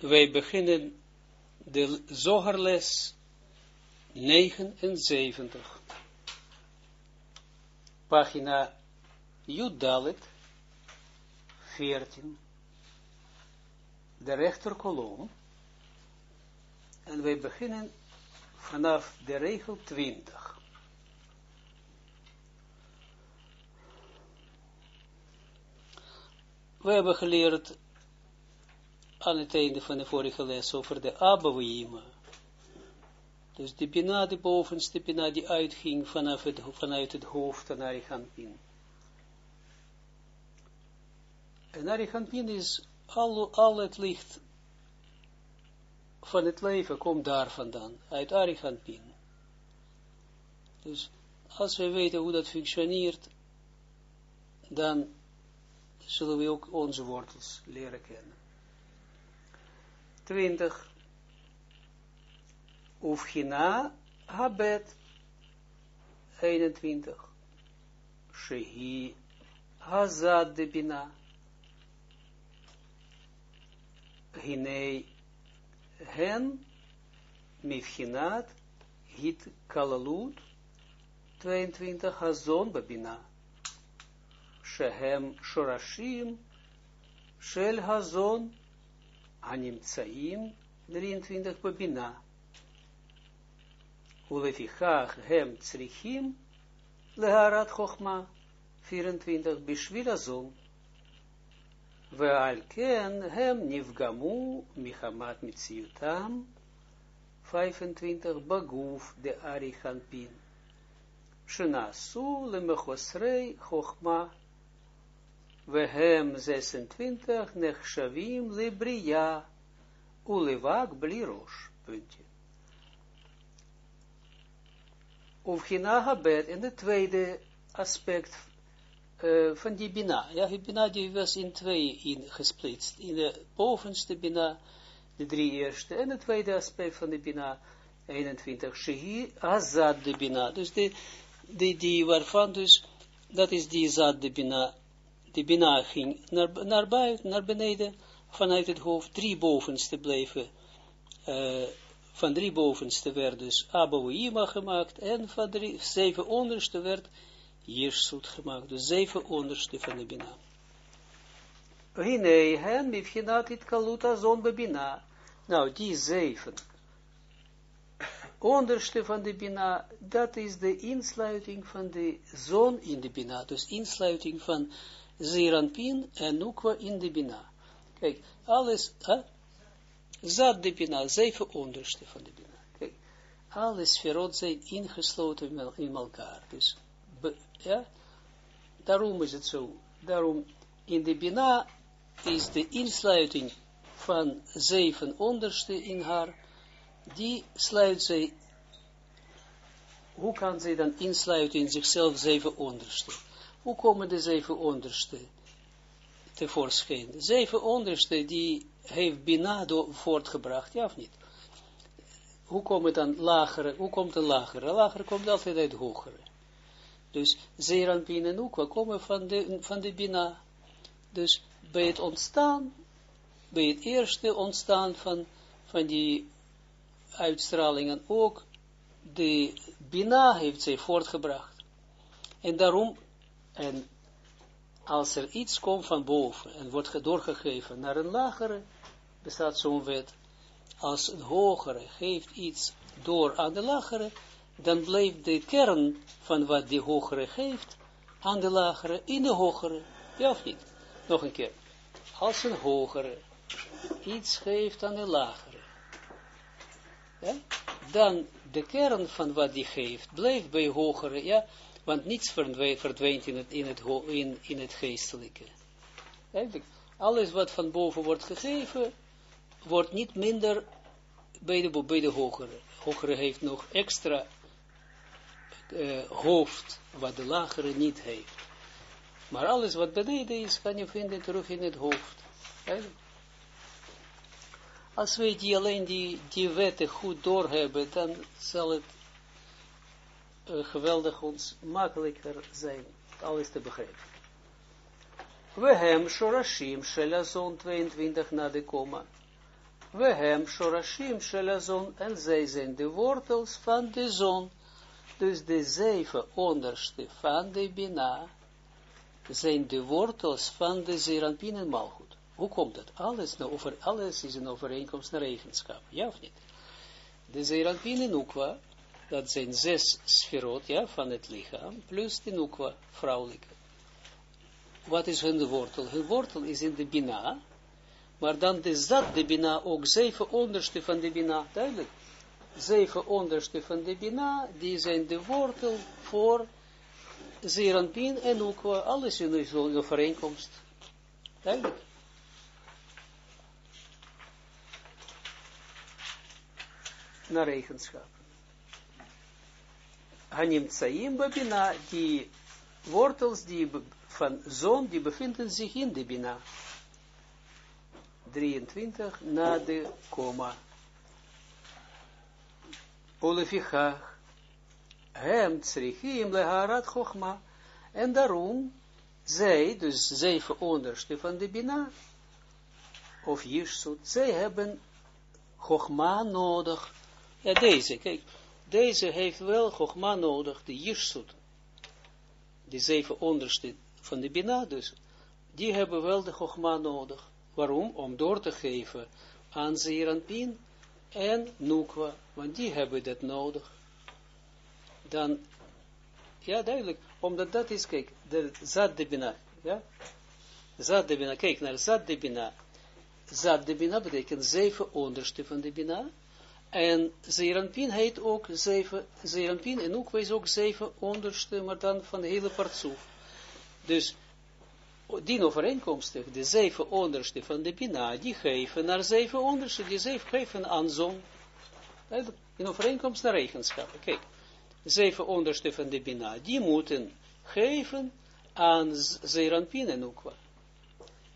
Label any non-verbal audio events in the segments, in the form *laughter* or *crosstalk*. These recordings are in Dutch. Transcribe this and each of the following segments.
wij beginnen de zogerles 79. Pagina Judalit 14. De rechterkolom. En wij beginnen vanaf de regel 20. We hebben geleerd aan het einde van de vorige les over de Abouima. Dus de Bina, de bovenste Bina, die uitging vanaf het, vanuit het hoofd naar Arigantin. En Arigantin is al, het licht van het leven komt daar vandaan, uit Arigantin. Dus als we weten hoe dat functioneert, dan zullen we ook onze wortels leren kennen. 20. Ufchina habet 21. Shehi hazad de bina. Hinei hen mifchinat hit kalalut 22 hazon babina. Shehem shorashim shel hazon Animtsaim 23 babina. Ulefichach hem tsrichim leharat chochma 24 bishvil azon. Ve'al ken hem nivgamu michamat mitziutam 25 baguf de arichanpin. Shenasu lemechosrei chochma we hem 26, nechshavim lebriya, ulevak blirosh, puntje. Ufhina habet, en de tweede aspect uh, van die bina. Ja, die bina die was in twee ingesplitst. In de bovenste bina, de drie eerste, en het tweede aspect van de bina, 21, shehi azad de bina. Dus die, die, die waarvan dus, dat is die zad de bina, die Bina ging naar, naar buiten, naar beneden, vanuit het hoofd, drie bovenste bleven, uh, van drie bovenste werd dus Abouima gemaakt, en van drie, zeven onderste werd Jirsut gemaakt, dus zeven onderste van de Bina. Hine, hen, mifchinat it kaluta zon bebina. Nou, die zeven onderste van de Bina, dat is de insluiting van de zon in de Bina, dus insluiting van Zeranpin en Nukwa in de Bina. Kijk, alles, hè? Zat de Bina, zeven onderste van de Bina. Kijk, alle sferot zijn ingesloten in elkaar. Dus, ja, daarom is het zo. Daarom, in de Bina is de insluiting van zeven onderste in haar, die sluit zij, hoe kan zij dan insluiten in zichzelf zeven onderste? Hoe komen de zeven onderste tevoorschijn? De zeven onderste die heeft Binado voortgebracht, ja of niet? Hoe komen dan lagere, hoe komt een lagere? Lagere komt altijd uit hogere. Dus Zeranpin en Oekwa komen van de, van de Bina. Dus bij het ontstaan, bij het eerste ontstaan van, van die uitstralingen ook, de Bina heeft zij voortgebracht. En daarom en als er iets komt van boven en wordt doorgegeven naar een lagere, bestaat zo'n wet, als een hogere geeft iets door aan de lagere, dan blijft de kern van wat die hogere geeft aan de lagere in de hogere. Ja of niet? Nog een keer. Als een hogere iets geeft aan de lagere, ja, dan de kern van wat die geeft blijft bij hogere, ja, want niets verdwijnt in het, in het, in, in het geestelijke. Eigenlijk, alles wat van boven wordt gegeven, wordt niet minder bij de, bij de hogere. Hogere heeft nog extra uh, hoofd, wat de lagere niet heeft. Maar alles wat beneden is, kan je vinden terug in het hoofd. Als wij die alleen die, die wetten goed doorhebben, dan zal het uh, geweldig ons makkelijker zijn alles te begrijpen. We hem shorashim shelazon 22 na de komma. we hem shorashim shelazon, en zij zijn de wortels van de zon. Dus de zeven onderste van de Bina zijn de wortels van de Zeranpin en. Hoe komt dat? Alles, nou, over, alles is een overeenkomst naar eigenschap, ja of niet? De Zeranpin en dat zijn zes sferot, ja, van het lichaam, plus de Nukwa, vrouwelijke. Wat is hun wortel? Hun wortel is in de Bina, maar dan de zat de Bina, ook zeven onderste van de Bina, duidelijk. Zeven onderste van de Bina, die zijn de wortel voor Zeranpin en ook alles in de overeenkomst. Duidelijk. Naar eigenschappen. Hanim Tsaim Babina, die wortels die van zon, die bevinden zich in de Bina. 23 na de komma. Olefichach, hem tsrichim leharat chokma, en daarom, zij, dus zeven onderste van de Bina, of Jirsut, zij hebben chokma nodig. Ja, deze, kijk, deze heeft wel chokma nodig, de Jirsut. De zeven onderste van de Bina dus, die hebben wel de chokma nodig. Waarom? Om door te geven aan Zeranpin en Nukwa, want die hebben dat nodig. Dan, ja duidelijk, omdat dat is, kijk, de Zad de ja, Zad de kijk naar Zad de Bina. Zad de betekent zeven onderste van de Bina, en Zeranpin heet ook zeven, Zeranpin en Nukwa is ook zeven onderste, maar dan van de hele partsoef. Dus, die overeenkomstig, de zeven onderste van de Bina, die geven naar zeven onderste, die zeven geven aan zon. In overeenkomst naar eigenschappen. Kijk, zeven onderste van de Bina, die moeten geven aan Zeranpin en Ukwa.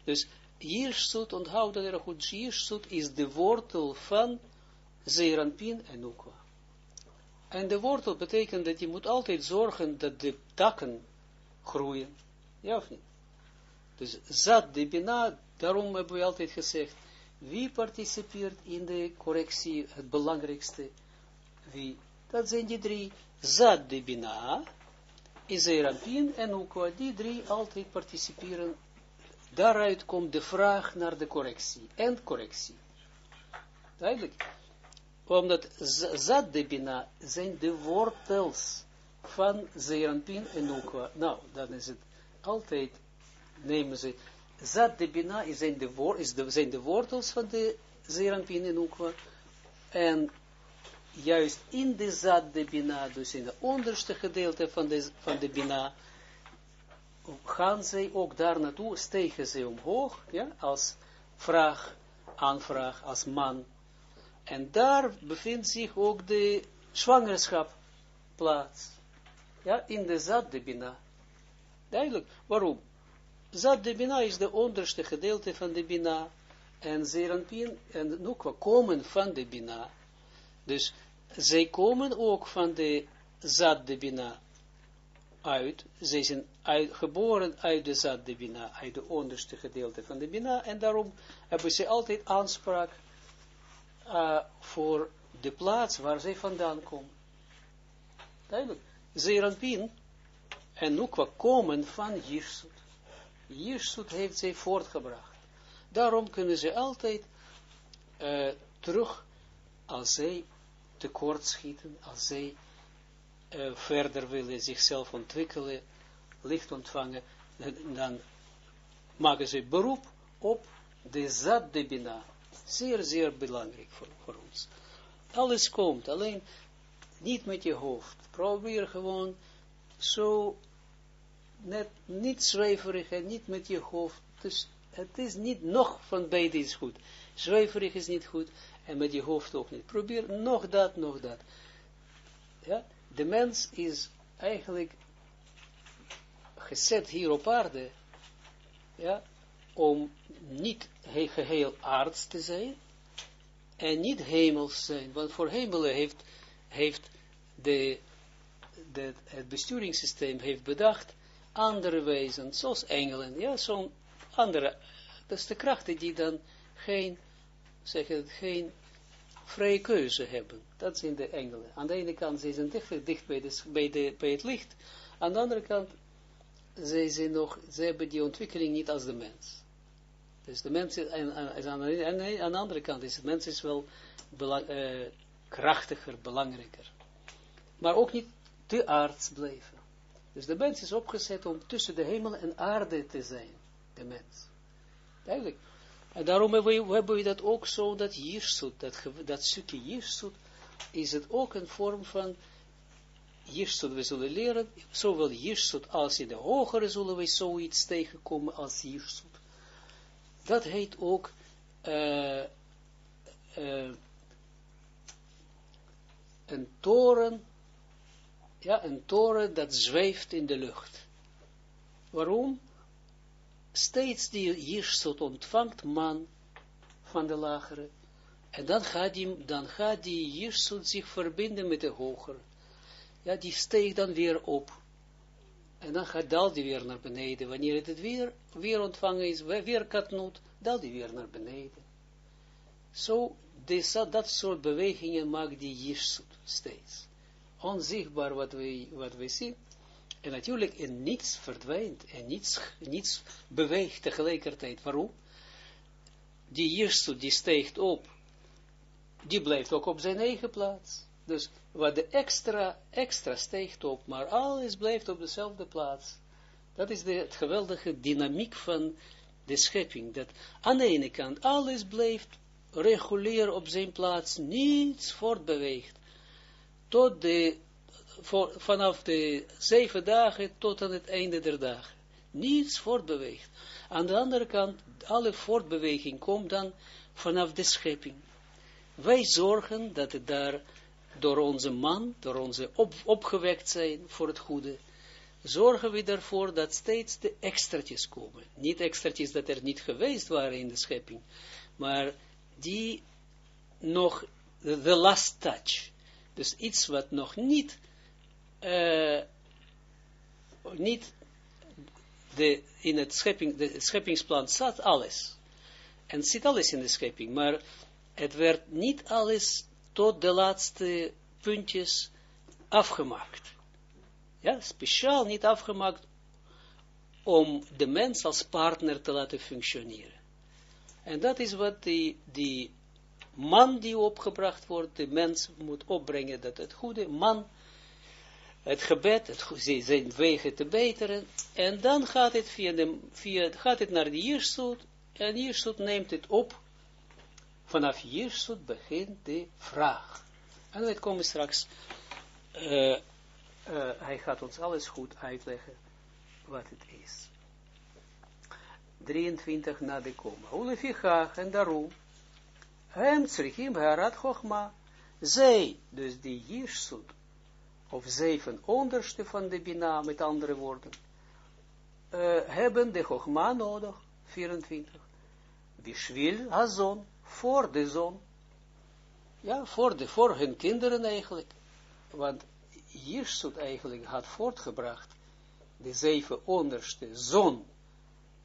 Dus Jirsut, onthoud dat er goed, Jirsut is de wortel van Zeranpin en Ukwa. En de wortel betekent dat je moet altijd zorgen dat de takken groeien. Ja of niet? Dus zat de bina, daarom hebben we altijd gezegd, wie participeert in de correctie, het belangrijkste, wie? Dat zijn die drie, zat de bina, Izerapin en Ukwa, die drie altijd participeren. Daaruit komt de vraag naar de correctie, en correctie. Duidelijk. Omdat zat de bina zijn de wortels van Zeranpin en Ukwa. Nou, dan is het altijd nemen ze, zat de bina zijn de, is zijn de wortels van de zeranpin en ukwa, en juist in de zat de bina, dus in het onderste gedeelte van de, van de bina, gaan zij ook daar naartoe, stegen ze omhoog, ja, als vraag, aanvraag, als man. En daar bevindt zich ook de zwangerschap plaats. Ja, in de zat de bina. Duidelijk. Waarom? Zat de Bina is de onderste gedeelte van de Bina. En Zeranpin en Nukwa komen van de Bina. Dus zij komen ook van de Zad de Bina uit. Zij zijn uit, geboren uit de Zad de Bina, uit de onderste gedeelte van de Bina. En daarom hebben ze altijd aanspraak uh, voor de plaats waar zij vandaan komen. Duidelijk. Zeranpin en Nukwa komen van Jirsut. Jirsut heeft zij voortgebracht. Daarom kunnen ze altijd uh, terug, als zij tekort schieten, als zij uh, verder willen zichzelf ontwikkelen, licht ontvangen, dan maken ze beroep op de zad de bina. Zeer, zeer belangrijk voor, voor ons. Alles komt, alleen niet met je hoofd. Probeer gewoon zo net niet zweverig en niet met je hoofd. Dus het is niet nog van beide is goed. Zweverig is niet goed en met je hoofd ook niet. Probeer nog dat, nog dat. Ja, de mens is eigenlijk gezet hier op aarde, ja, om niet geheel arts te zijn en niet hemels zijn. Want voor hemelen heeft, heeft de, het besturingssysteem heeft bedacht andere wezen, zoals engelen, ja, zo'n andere, dat is de krachten die dan geen zeggen het, geen vrije keuze hebben. Dat zijn de engelen. Aan de ene kant zijn ze dicht, dicht bij, de, bij, de, bij het licht. Aan de andere kant, zij, zijn nog, ze hebben die ontwikkeling niet als de mens. Dus de mens is, aan, aan, de andere kant is de mens is wel uh, krachtiger, belangrijker. Maar ook niet te aards blijven. Dus de mens is opgezet om tussen de hemel en aarde te zijn. De mens. Duidelijk. En daarom hebben we, hebben we dat ook zo, dat jirsut, dat, dat stukje jirsut, is het ook een vorm van jirsut. We zullen leren, zowel jirsut als in de hogere zullen we zoiets tegenkomen als jirsut. Dat heet ook uh, uh, een toren, ja, een toren dat zweeft in de lucht. Waarom? steeds die Jirsut ontvangt man van de lagere, en dan gaat die, dan gaat die Jirsut zich verbinden met de hogere. Ja, die steekt dan weer op. En dan gaat dal die weer naar beneden. Wanneer het weer, weer ontvangen is, weer katnoot, dal die weer naar beneden. Zo, so, dat soort bewegingen maakt die Jirsut steeds. Onzichtbaar wat we, wat we zien, en natuurlijk, in niets verdwijnt en niets, niets beweegt tegelijkertijd. Waarom? Die eerste, die steekt op, die blijft ook op zijn eigen plaats. Dus wat de extra, extra steekt op, maar alles blijft op dezelfde plaats. Dat is de het geweldige dynamiek van de schepping. Dat aan de ene kant alles blijft regulier op zijn plaats, niets voortbeweegt. Tot de vanaf de zeven dagen tot aan het einde der dagen. Niets voortbeweegt. Aan de andere kant, alle voortbeweging komt dan vanaf de schepping. Wij zorgen dat het daar door onze man, door onze op, opgewekt zijn voor het goede, zorgen we ervoor dat steeds de extraatjes komen. Niet extraatjes dat er niet geweest waren in de schepping, maar die nog, the last touch. Dus iets wat nog niet uh, niet de, in het schepping, de scheppingsplan zat alles. En zit alles in de schepping, maar het werd niet alles tot de laatste puntjes afgemaakt. Ja, speciaal niet afgemaakt om de mens als partner te laten functioneren. En dat is wat die, die man die opgebracht wordt, de mens moet opbrengen, dat het goede man het gebed, het, zijn wegen te beteren, en dan gaat het, via de, via, gaat het naar de Jirsut, en Jirsut neemt het op, vanaf Jirsut begint de vraag. En we komen straks, uh, uh, hij gaat ons alles goed uitleggen, wat het is. 23 na de koma. Ulefichach en daarom, hem tsrichim harat chochma, zij, dus die Jirsut, of zeven onderste van de Bina, met andere woorden, uh, hebben de Chogma nodig, 24. Bishwil Hazon, voor de zon. Ja, voor, de, voor hun kinderen eigenlijk. Want Jirsut eigenlijk had voortgebracht de zeven onderste zon.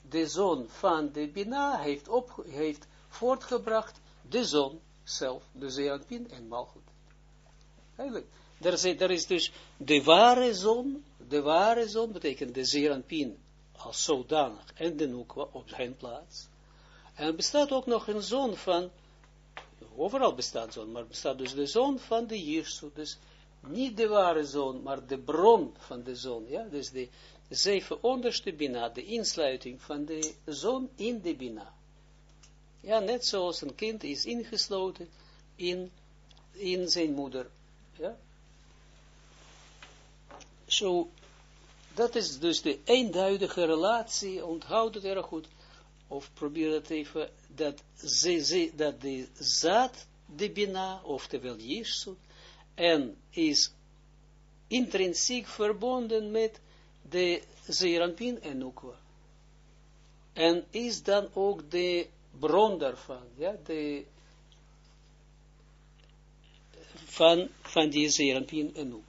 De zon van de Bina heeft, op, heeft voortgebracht de zon zelf, de Zeanpin en Malchut. Eigenlijk. Er is, dus de ware zon, de ware zon betekent de Zeranpin als zodanig en de Nukwa op zijn plaats. En er bestaat ook nog een zon van, overal bestaat zon, maar bestaat dus de zon van de Jirsut, dus niet de ware zon, maar de bron van de zon, ja, dus de zeven onderste Bina, de insluiting van de zon in de Bina. Ja, net zoals een kind is ingesloten in, in zijn moeder, ja, zo, dat is dus de eenduidige relatie, onthoud het erg goed, of probeer het even, dat, ze, ze, dat de zaad, de bina, oftewel en is intrinsiek verbonden met de Zeranpin en Nukwa. En is dan ook de bron daarvan, ja, de, van, van die Zeranpin en Nukwa.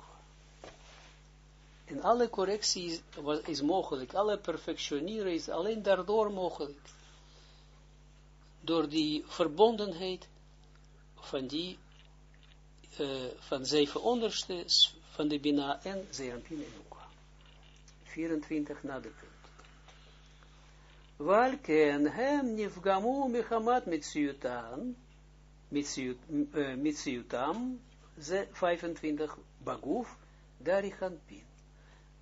En alle correctie is, mogelijk, alle perfectioneren is alleen daardoor mogelijk. door die verbondenheid van die, uh, van zeven onderste van de Bina en Zerampin en Ukwa. 24 na de punt. Walken hem nifgamu mechamat mitziutan, mitziutam, 25 baguf, darichan pin.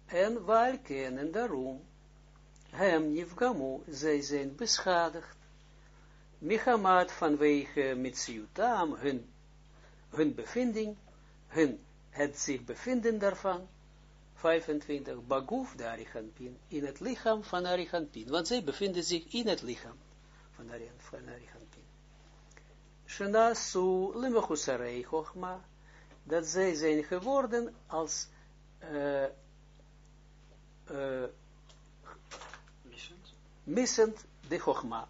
En walken en daarom, hem nifgamu, zij zijn beschadigd, mechamat vanwege mitziutam, hun, hun bevinding, hun het zich bevinden daarvan, 25, Baguf de Ariganpin, in het lichaam van Ariganpin, want zij bevinden zich in het lichaam van Ariganpin. Shana su limachusarei dat zij zijn geworden als uh, missend de chochma.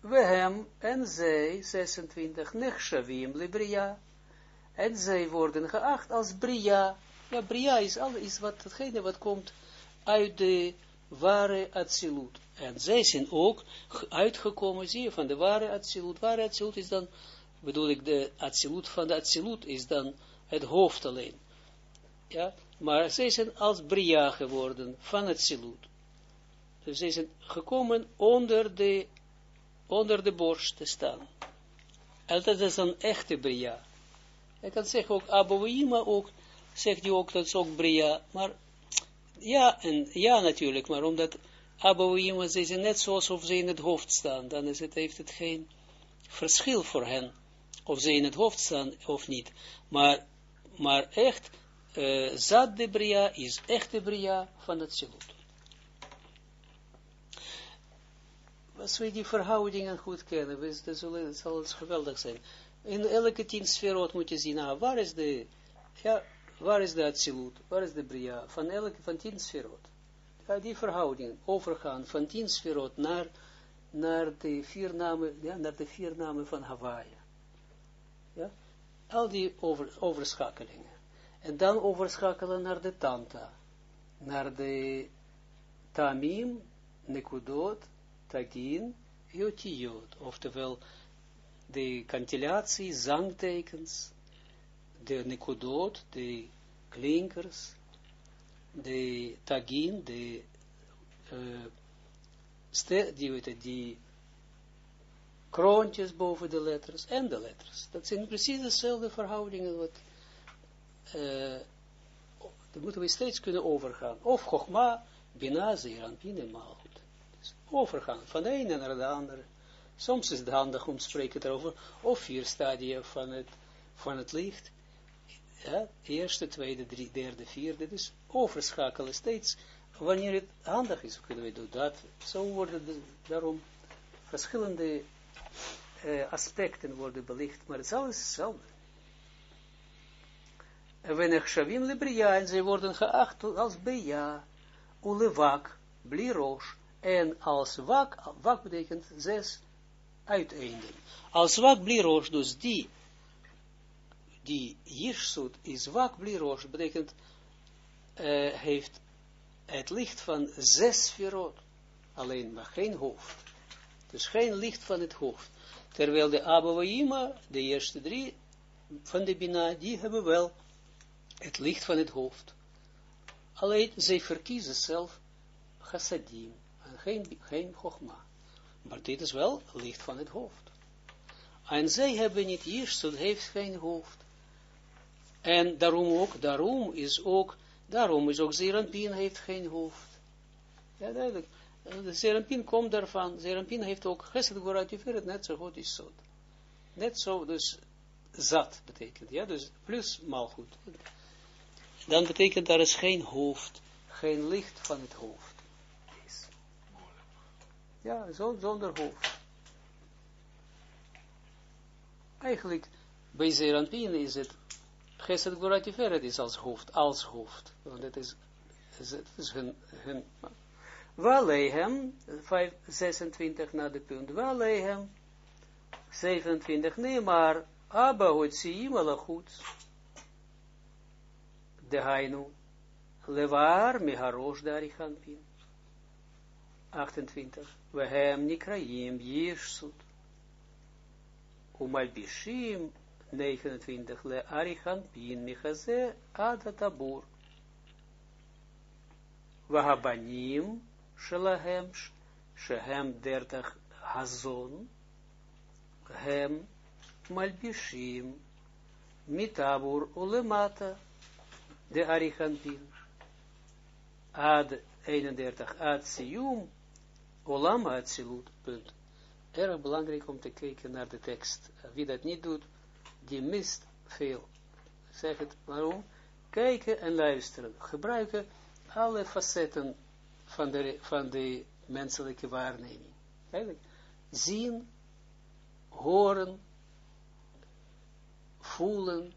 We hem en zij, 26, nechshavim libria, en zij worden geacht als Bria. Ja, Bria is, al, is wat, hetgene wat komt uit de ware Atsilut. En zij zijn ook uitgekomen, zie je, van de ware Atsilut. Ware Atsilut is dan, bedoel ik, de Atsilut van de Atsilut is dan het hoofd alleen. Ja, maar zij zijn als Bria geworden van Atsilut. Dus zij zijn gekomen onder de, onder de borst te staan. En dat is een echte Bria. Hij kan zeggen ook Abouima ook, zegt hij ook, dat is ook Bria, maar ja, en ja natuurlijk, maar omdat Abouima, ze zijn net zoals of ze in het hoofd staan, dan is het, heeft het geen verschil voor hen, of ze in het hoofd staan of niet. Maar, maar echt, uh, Zad de Bria is echte Bria van het Silut. Als we die verhoudingen goed kennen, dat zal het geweldig zijn in elke tien sferot moet je zien, ah, waar is de, ja, waar is de Atsilut, waar is de Bria, van elke, van tien sferot. Ja, die verhouding, overgaan van tien sferot naar, naar de vier namen, ja, naar de vier van Hawaii. Ja, al die over, overschakelingen. En dan overschakelen naar de Tanta, naar de Tamim, Nekudot, Tagin, Yotiot, oftewel de kantillatie, zangtekens, de nekudot, de klinkers, de tagin, de uh, die, weet die kroontjes boven de letters en de letters. Dat zijn precies dezelfde verhoudingen wat uh, moeten we steeds kunnen overgaan. Of Chogma, Bina, Pine, Malchut. Dus overgaan van de ene naar de andere. Soms is het handig om te spreken erover, of vier stadia van het, van het licht. Ja, eerste, tweede, drie, derde, vierde, dus overschakelen steeds, wanneer het handig is, kunnen we doen dat. Zo worden de, daarom verschillende uh, aspecten worden belicht, maar het is alles hetzelfde. En wanneer Shavim Libria, en zij worden geacht als Beja, Ulevak, Blirosh, en als Wak, Wak betekent zes, uiteinden. Als wak blirosh, dus die, die jirsut is wak blirosh, betekent, uh, heeft het licht van zes verrot, alleen maar geen hoofd. Dus geen licht van het hoofd. Terwijl de Abouima, de eerste drie van de Bina, die hebben wel het licht van het hoofd. Alleen zij verkiezen zelf chassadim en geen, geen chogma. Maar dit is wel licht van het hoofd. En zij hebben niet Jirsut, heeft geen hoofd. En daarom ook, daarom is ook, daarom is ook Zerampin heeft geen hoofd. Ja, duidelijk. De Zerampin komt daarvan. Zerampin heeft ook Gesed Goratiferet, net zo goed is zo. Net zo, dus zat betekent, ja, dus plus goed. Dan betekent daar is geen hoofd, geen licht van het hoofd. Ja, zonder hoofd. Eigenlijk, bij Zeranpien is het, Gesed Goratiferet is als hoofd, als hoofd. Want het is, het is hun, hun Walehem, 26 naar de punt, Walehem, 27, nee maar, Abba Hotziim Alachut, de Hainu, Levar Meharosh Darichanpin. 28. We hem nikraim jirsut. Umalbishim 29. Le arichan pin michaze adatabur. Wahabanim shelahem shehem dertach hazon. Hem malbishim mitabur ulemata de arichanpin. Ad 31, ad sium, olam atzilut, punt. Erg belangrijk om te kijken naar de tekst. Wie dat niet doet, die mist veel. Zeg het, waarom? Kijken en luisteren. Gebruiken alle facetten van de, van de menselijke waarneming. Eigenlijk, zien, horen, voelen,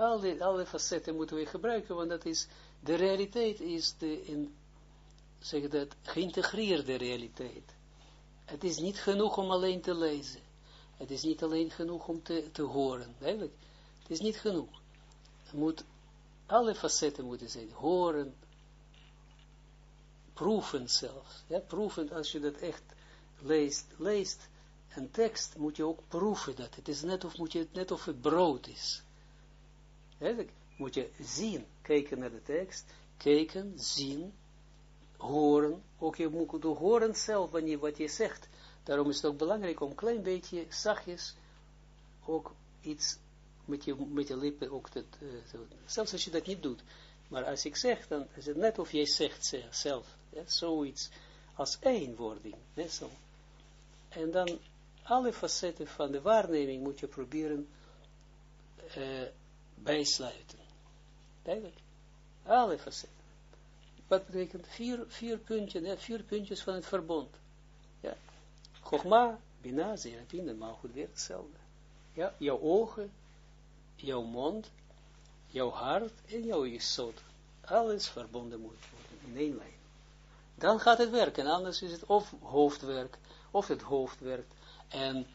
alle, alle facetten moeten we gebruiken, want dat is, de realiteit is de, in, zeg dat, geïntegreerde realiteit. Het is niet genoeg om alleen te lezen. Het is niet alleen genoeg om te, te horen. Het is niet genoeg. Het moet, alle facetten moeten zijn. Horen, proeven zelfs. Ja, proeven, als je dat echt leest, leest een tekst, moet je ook proeven dat. Het is net of, moet je, net of het brood is. Moet je zien, kijken naar de tekst, kijken, zien, horen. Ook je moet horen zelf wanneer wat je zegt. Daarom is het ook belangrijk om een klein beetje zachtjes ook iets met je, met je lippen ook te, zelfs als je dat niet doet. Maar als ik zeg, dan is het net of jij zegt zelf, zoiets als eenwording. Ja, zo. En dan alle facetten van de waarneming moet je proberen uh, bijsluiten. Duidelijk. Alle facetten. Wat betekent vier, vier, puntjes, vier puntjes van het verbond. Ja. Chogma, Bina, Zerapin en goed weer hetzelfde. Ja, jouw ogen, jouw mond, jouw hart en jouw jesot. Alles verbonden moet worden in één lijn. Dan gaat het werken, anders is het of hoofdwerk, of het hoofd werkt, en,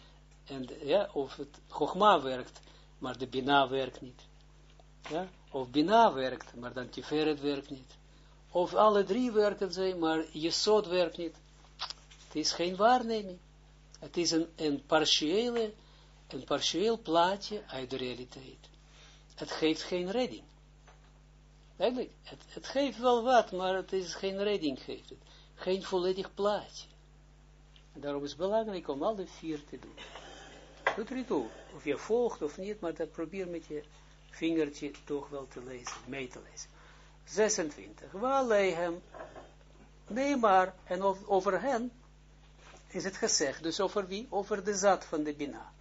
en ja, of het Chogma werkt, maar de Bina werkt niet. Ja? Of Bina werkt, maar dan Tiferet werkt niet. Of alle drie werken zij, maar Jesod werkt niet. Het is geen waarneming. Het is een, een, partiële, een partieel plaatje uit de realiteit. Het geeft geen redding. Eigenlijk, het, het geeft wel wat, maar het is geen redding geeft het. Geen volledig plaatje. En daarom is het belangrijk om al vier te doen. Doet er niet toe, of je volgt of niet, maar dat probeer met je vingertje toch wel te lezen, mee te lezen. 26. Waar hem, nee maar, en over hen is het gezegd, dus over wie? Over de zat van de Bina.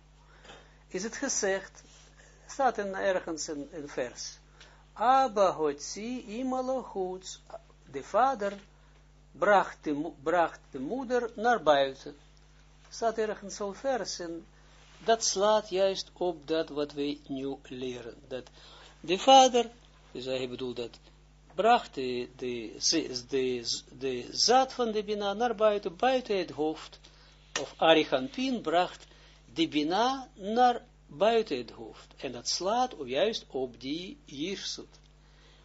Is het gezegd, staat in ergens een, een vers. Abba hotzi imalo de vader bracht de, bracht de moeder naar buiten. Staat ergens zo'n vers en dat slaat juist op dat wat wij nu leren. Dat de vader, dus hij bedoelt dat, bracht de, de, de, de zaad van de Bina naar buiten, buiten het hoofd, of Arichampin bracht de Bina naar buiten het hoofd. En dat slaat juist op die Jirsut.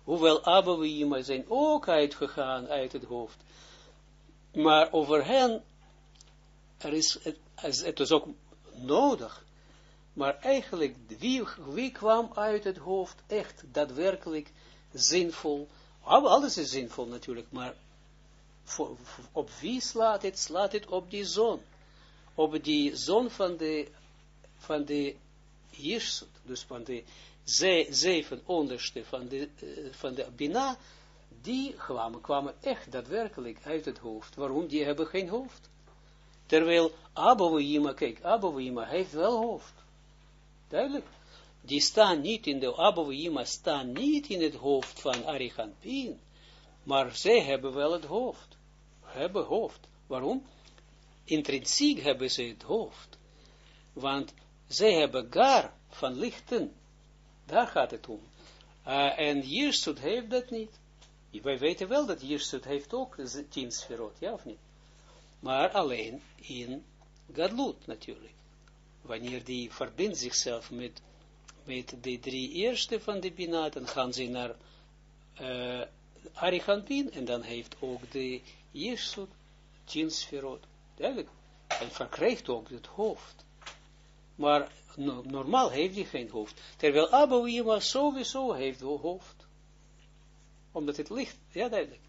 Hoewel Abba zijn ook uitgegaan uit het hoofd. Maar over hen, er is, het, het is ook nodig. Maar eigenlijk, wie, wie kwam uit het hoofd echt daadwerkelijk zinvol? Alles is zinvol natuurlijk, maar op wie slaat het? Slaat het op die zon. Op die zon van de, van de Jirsut, dus van de ze, zeven onderste van de, uh, van de Bina, die kwamen, kwamen echt daadwerkelijk uit het hoofd. Waarom? Die hebben geen hoofd. Terwijl Abouima, kijk, Abouima heeft wel hoofd. Duidelijk. Die staan niet in de Abouima, staan niet in het hoofd van Arichampin, maar zij hebben wel het hoofd. Hebben hoofd. Waarom? Intrinsiek hebben ze het hoofd. Want zij hebben gar van lichten. Daar gaat het om. Uh, en Jirsut heeft dat niet. Wij weten wel dat Jirsut heeft ook tien sferot, ja of niet? Maar alleen in Gadlut natuurlijk. Wanneer die verbindt zichzelf met, met de drie eerste van de Bina, dan gaan ze naar uh, en dan heeft ook de Jirsut tien sferot. Duidelijk. Hij verkrijgt ook het hoofd. Maar normaal heeft hij geen hoofd. Terwijl Abouima sowieso heeft hoofd. Omdat het licht, ja duidelijk.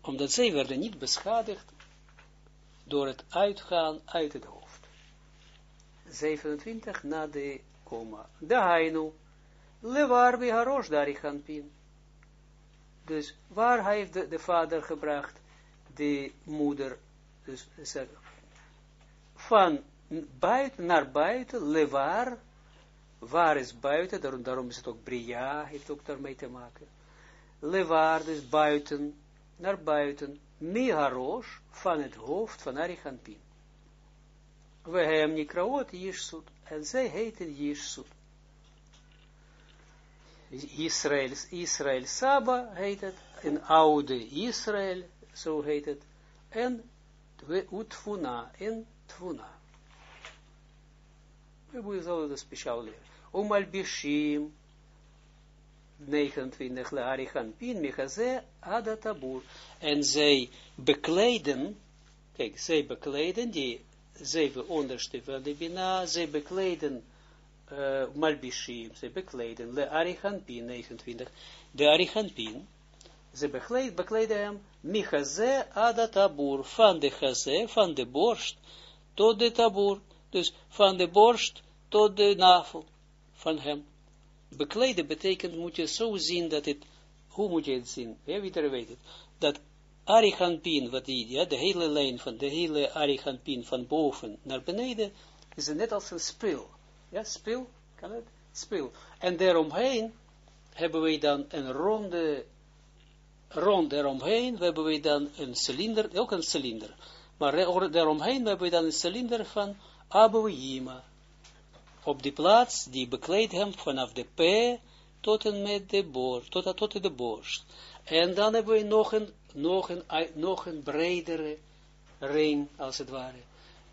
Omdat zij werden niet beschadigd door het uitgaan uit het hoofd. 27 na de komma. De hainu. Levar harosh darichanpin. Dus waar heeft de, de vader gebracht de moeder, dus van buiten naar buiten, levar, waar is buiten, daarom, daarom is het ook bria, heeft ook daarmee te maken. Levar, dus buiten, naar buiten, miharosh, van het hoofd van Arichampin. We hebben Nikraot Jirsut, en zij heten Jirsut. Israël, Israël Saba heet het, oude Israël, zo heet het, en Utfuna, en Tfuna. We zullen dat speciaal leren. Om al Bishim, 29, Laarichan Pin, Mechaze, Adatabur. En zij bekleden, kijk, zij bekleden die zeven onderste van de Bina, zij bekleden uh, Malbishim, zij bekleden, Le Arichanpin, 29, de Arichanpin, ze bekleden, bekleden hem, Michaze Adatabur, van de Chaze, van de borst, tot de tabur, dus van de borst tot de navel van hem. Bekleden betekent, moet je zo zien dat het, hoe moet je het zien? Ja, wie weet het, dat Arichampin, wat die, de hele lijn van de hele Arichampin van boven naar beneden, is net als een spil. Ja, spil, kan het? Spil. En daaromheen hebben we dan een ronde, rond daaromheen hebben we dan een cilinder, ook een cilinder. Maar daaromheen hebben we dan een cilinder van Abouima. Op die plaats, die bekleedt hem vanaf de P tot en met de borst, tot, tot de borst. En dan hebben we nog een, nog een, nog een bredere ring, als het ware.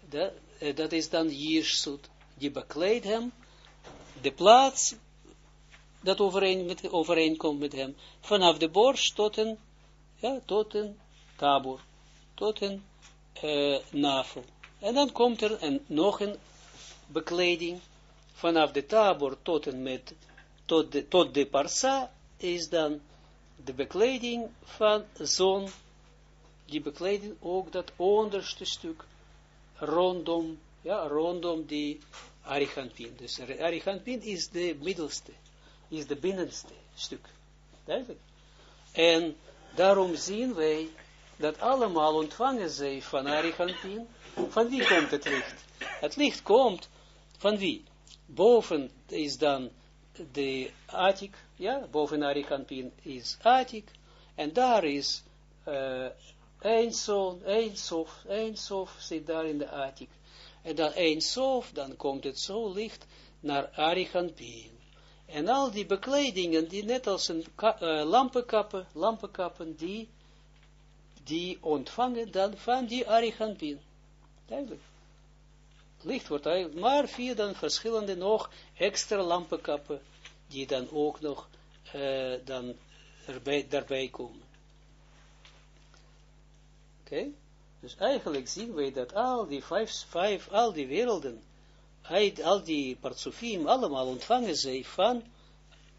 Dat, eh, dat is dan Jirsut. Die bekleedt hem, de plaats, dat overeen met, overeenkomt met hem, vanaf de borst tot een, ja, tot een tabor, tot een uh, navel. En dan komt er een, nog een bekleding, vanaf de tabor tot en met, tot de, tot de parsa, is dan de bekleding van zon, die bekleding ook dat onderste stuk, rondom, ja, rondom die Arichampin. Dus Arichampin is de middelste, is de binnenste stuk. Duidelijk. En daarom zien wij dat allemaal ontvangen zij van Arichampin. Van wie komt het licht? Het licht komt van wie? Boven is dan de Atik, ja, boven Arichampin is Atik, en daar is uh, een zoon, een sof, een sof zit daar in de Atik. En dan een sof, dan komt het zo licht naar Arichampin. En al die bekledingen, die net als een uh, lampenkappen, lampenkappen, die, die ontvangen dan van die Arichampin. Duidelijk licht wordt eigenlijk, maar via dan verschillende nog extra lampenkappen, die dan ook nog uh, dan erbij, daarbij komen. Oké? Dus eigenlijk zien wij dat al die vijf, vijf al die werelden, al die partsofiem, allemaal ontvangen zij van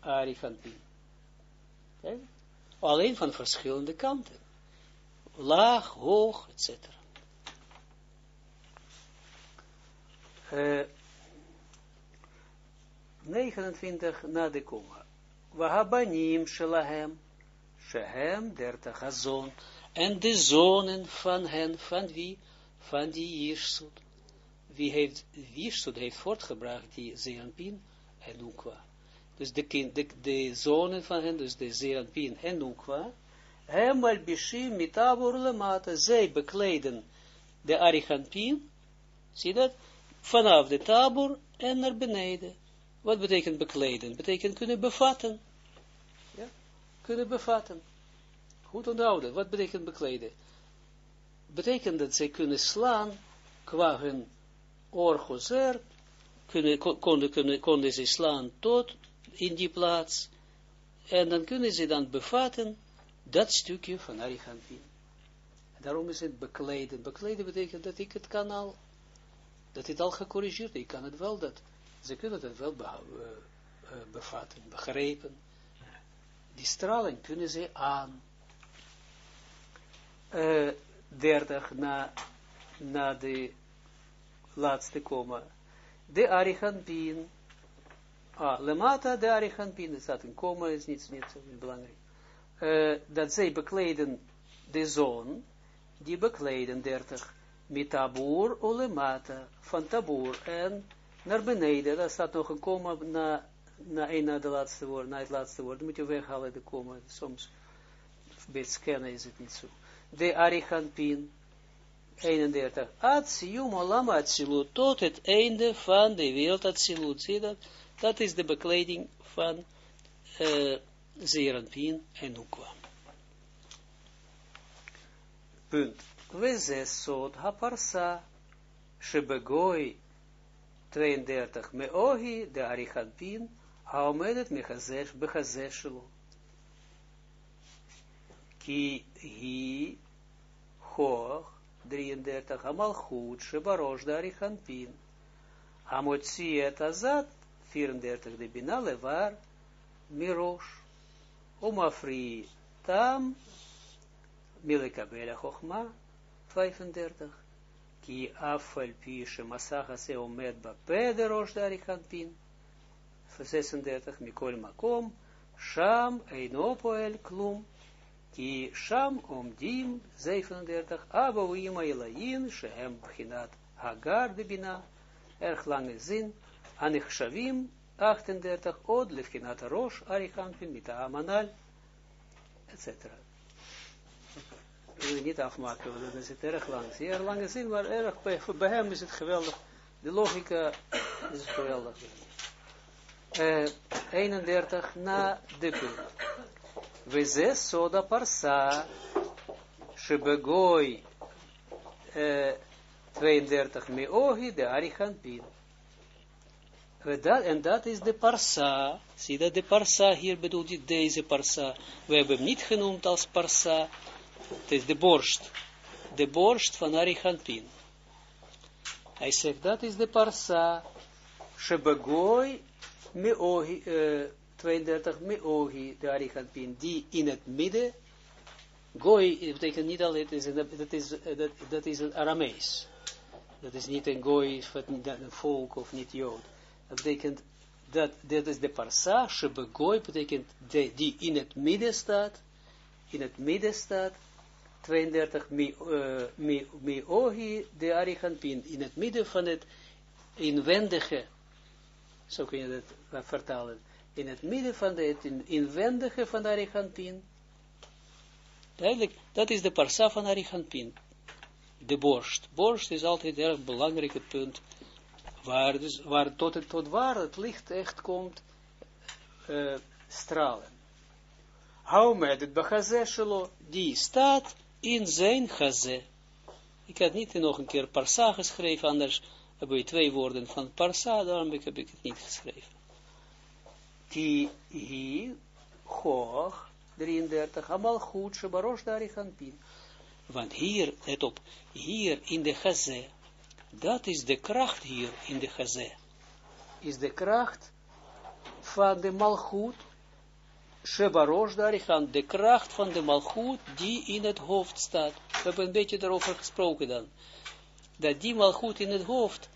Arifantin. Okay? Alleen van verschillende kanten. Laag, hoog, etc. 29 na de koma. Wahabanim shelahem, shehem dertig hazon. En de zonen van hen, van wie? Van die Jirsut. Wie heeft, Jirsut heeft voortgebracht, die Zeranpin en Nukwa. Dus de, kind, de, de zonen van hen, dus de Zeranpin en Nukwa, hem al bishim mitavur lemata, zij bekleden de Arichanpin, zie dat? Vanaf de tabor en naar beneden. Wat betekent bekleden? Betekent kunnen bevatten. Ja? Kunnen bevatten. Goed onthouden. Wat betekent bekleden? Betekent dat zij kunnen slaan qua hun orgozer, kunnen, konden, konden ze slaan tot in die plaats. En dan kunnen ze dan bevatten dat stukje van Arichampin. Daarom is het bekleden. Bekleden betekent dat ik het kan al, dat het al gecorrigeerd Ik kan het wel, dat, ze kunnen het wel uh, bevatten, begrijpen. Die straling kunnen ze aan. Uh, 30 na, na de laatste komma. De Arichampin. Ah, lemata de Arichampin. Er staat een komma, is niet, niet zo belangrijk. Uh, dat zij bekleden de zon, die bekleden 30, met tabur olemata, van tabur, en naar beneden, daar staat nog een komma na, na een na de laatste woord, na het laatste woord, dan moet je weghalen de komma, soms bij scannen is het niet zo. De Arichampin, 31, Atsium olam Atsilut, tot het einde van de wereld Atsilut, zie dat? Dat is de bekleding van uh, Zeranpin en Nukwa. Punt. We zes sod haparsa, shebegoi 32, meohi de arichanpin, haomedet mechazesh bechazeshelo. Ki hi hoog 33, amalchut, shebarosh de arichanpin. Hamotzi et azat 34, de bina levar mirosh. Umafri tam milekabela chochma 35. Ki afel pische masacha se omed ba pederosh darichanpin 36. Mikol makom sham einopoel klum ki sham omdim 37. Abouima ilayin shehem bchinat hagar de bina erg lange zin anichshavim 38, od lefkinat rosh, arichanpin, mita amanal, etc. Wil niet afmaken, want dan is het erg lang. Zeer lange zin, maar erg, bij, hem is het geweldig. De logica is geweldig. Uh, 31 na de punt. We zes soda parsa, shebegoi, uh, 32 meohi, de arichanpin. Dat, en dat is de parsa. Zie dat de parsa, hier bedoelt deze parsa. We hebben hem niet genoemd als parsa. Het is de borst. De borst van Arichampin. Hij zegt, dat is de parsa. Shebegoi meohi, uh, 32 meohi, de Arichampin. Die in het midden. Gooi betekent niet alleen, dat is, dat is, dat, dat is een Aramees. Dat is niet een gooi, een volk of niet Jood. Dat betekent, dat, dit is de parsa, shebegoi, betekent de, die in het midden staat, in het midden staat, 32, mi, uh, mi, ohi, de arichanpin, in het midden van het inwendige, zo kun je dat vertalen, in het midden van het inwendige van de duidelijk, dat is de parsa van arichanpin, de borst. Borst is altijd een erg belangrijk punt, waar, dus, waar tot, het, tot waar het licht echt komt uh, stralen. Hou met het bagazeshelo, die staat in zijn gazé. Ik had niet nog een keer parsa geschreven, anders heb je twee woorden van parsa, daarom heb ik het niet geschreven. Die hier, hoog, 33, allemaal goed, shebarosh darichanpin. Want hier, let op, hier in de gazé, dat is de kracht hier in de gazé. Is de kracht van de malchut, Shebarosh gaan de kracht van de malchut die in het hoofd staat. We hebben een beetje daarover gesproken dan. Dat die malchut in het hoofd,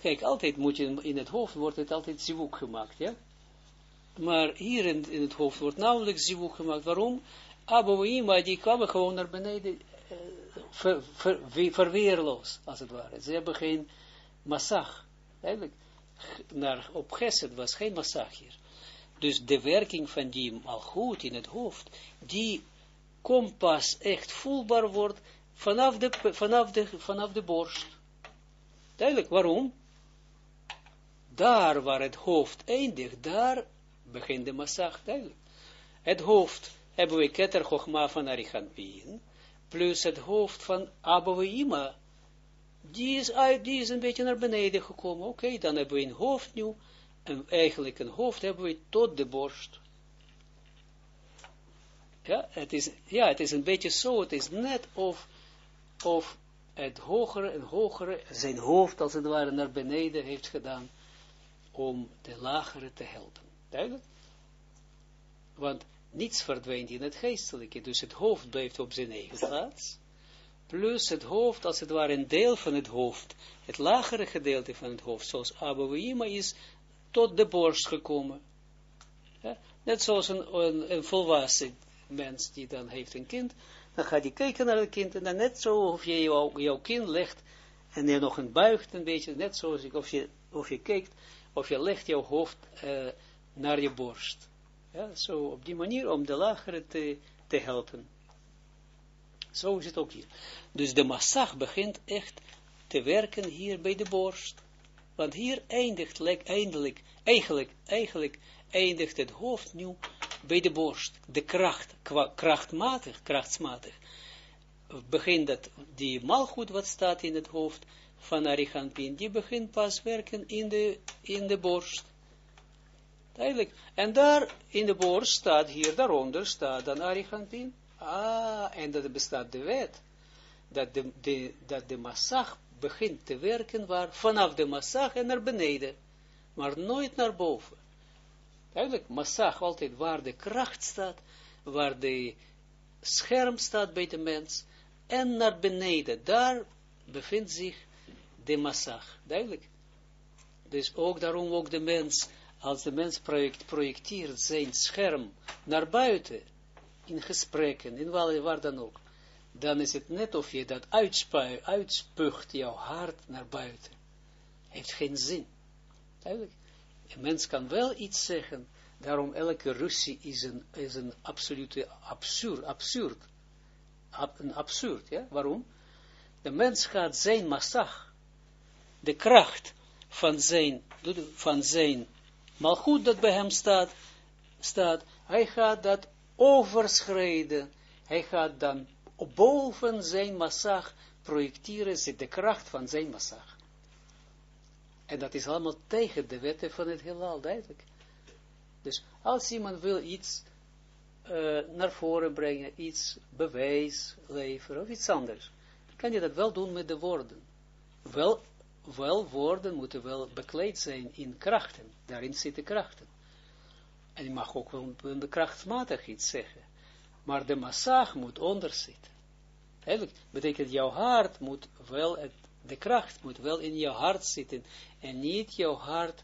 kijk, altijd moet je, in het hoofd wordt het altijd zivuk gemaakt, ja. Maar hier in, in het hoofd wordt nauwelijks zivuk gemaakt. Waarom? Abouima, die kwamen gewoon naar beneden, ver, ver, verweerloos, als het ware. Ze hebben geen massag. Eigenlijk, naar, op was geen massag hier. Dus de werking van die malgoed in het hoofd, die komt pas echt voelbaar wordt vanaf de, vanaf de, vanaf de borst. Duidelijk, waarom? Daar waar het hoofd eindigt, daar begint de massag, duidelijk. Het hoofd hebben we keter van Arichanpin, plus het hoofd van Abouima, die is, die is een beetje naar beneden gekomen. Oké, dan hebben we een hoofd nu, en eigenlijk een hoofd hebben we tot de borst. Ja, het is, ja, het is een beetje zo, het is net of, of het hogere en hogere, zijn hoofd als het ware naar beneden heeft gedaan, om de lagere te helpen. Duidelijk? Want niets verdwijnt in het geestelijke, dus het hoofd blijft op zijn eigen plaats, plus het hoofd, als het ware een deel van het hoofd, het lagere gedeelte van het hoofd, zoals Abouima is, tot de borst gekomen. Net zoals een, een, volwassen mens die dan heeft een kind, dan gaat hij kijken naar het kind, en dan net zo of je jou, jouw kind legt, en je nog een buigt een beetje, net zoals of je, of je kijkt, of je legt jouw hoofd uh, naar je borst. Ja, zo op die manier om de lagere te, te helpen. Zo is het ook hier. Dus de massag begint echt te werken hier bij de borst. Want hier eindigt, eindelijk, eigenlijk, eigenlijk eindigt het hoofd nu bij de borst. De kracht, krachtmatig, krachtsmatig, begint dat, die malgoed wat staat in het hoofd van Arichampin, die begint pas werken in de, in de borst. Duidelijk. En daar in de borst staat, hier daaronder staat dan Arichampin. Ah, en dat bestaat de wet. Dat de, de, dat de massag begint te werken waar, vanaf de massag en naar beneden. Maar nooit naar boven. Duidelijk, massag altijd waar de kracht staat, waar de scherm staat bij de mens, en naar beneden, daar bevindt zich de massag. Duidelijk. Dus ook daarom ook de mens, als de mens project, projecteert zijn scherm naar buiten, in gesprekken, in waar dan ook, dan is het net of je dat uitspugt, jouw hart naar buiten. Heeft geen zin. Duidelijk. Een mens kan wel iets zeggen, daarom elke ruzie is een, is een absolute absurd, absurd. Ab, een absurd, ja? Waarom? De mens gaat zijn massag, de kracht van zijn, van zijn malgoed dat bij hem staat, staat, hij gaat dat overschrijden, hij gaat dan boven zijn massag projecteren ze de kracht van zijn massag. En dat is allemaal tegen de wetten van het heelal, duidelijk. Dus als iemand wil iets uh, naar voren brengen, iets bewijs leveren of iets anders, kan je dat wel doen met de woorden. Wel, wel woorden moeten wel bekleed zijn in krachten, daarin zitten krachten. En je mag ook wel krachtmatig iets zeggen. Maar de massage moet onder zitten. Eigenlijk betekent jouw hart moet wel, het, de kracht moet wel in jouw hart zitten. En niet jouw hart,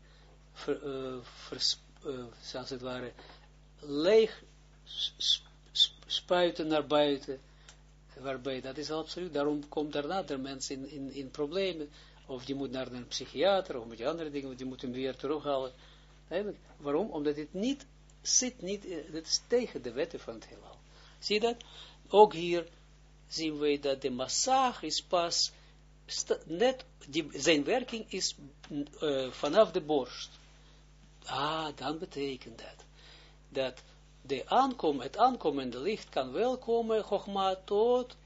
vers, uh, zoals het ware, leeg spuiten naar buiten. Waarbij, dat is absoluut, daarom komt daarna de mens in, in, in problemen. Of die moet naar een psychiater, of met andere dingen, die moet hem weer terughalen. Waarom? Omdat het niet zit, niet, het is tegen de wetten van het heelal. Zie dat? Ook hier zien we dat de massage is pas, net, zijn werking is uh, vanaf de borst. Ah, dan betekent dat, dat de aankom, het aankomende licht kan wel komen, tot,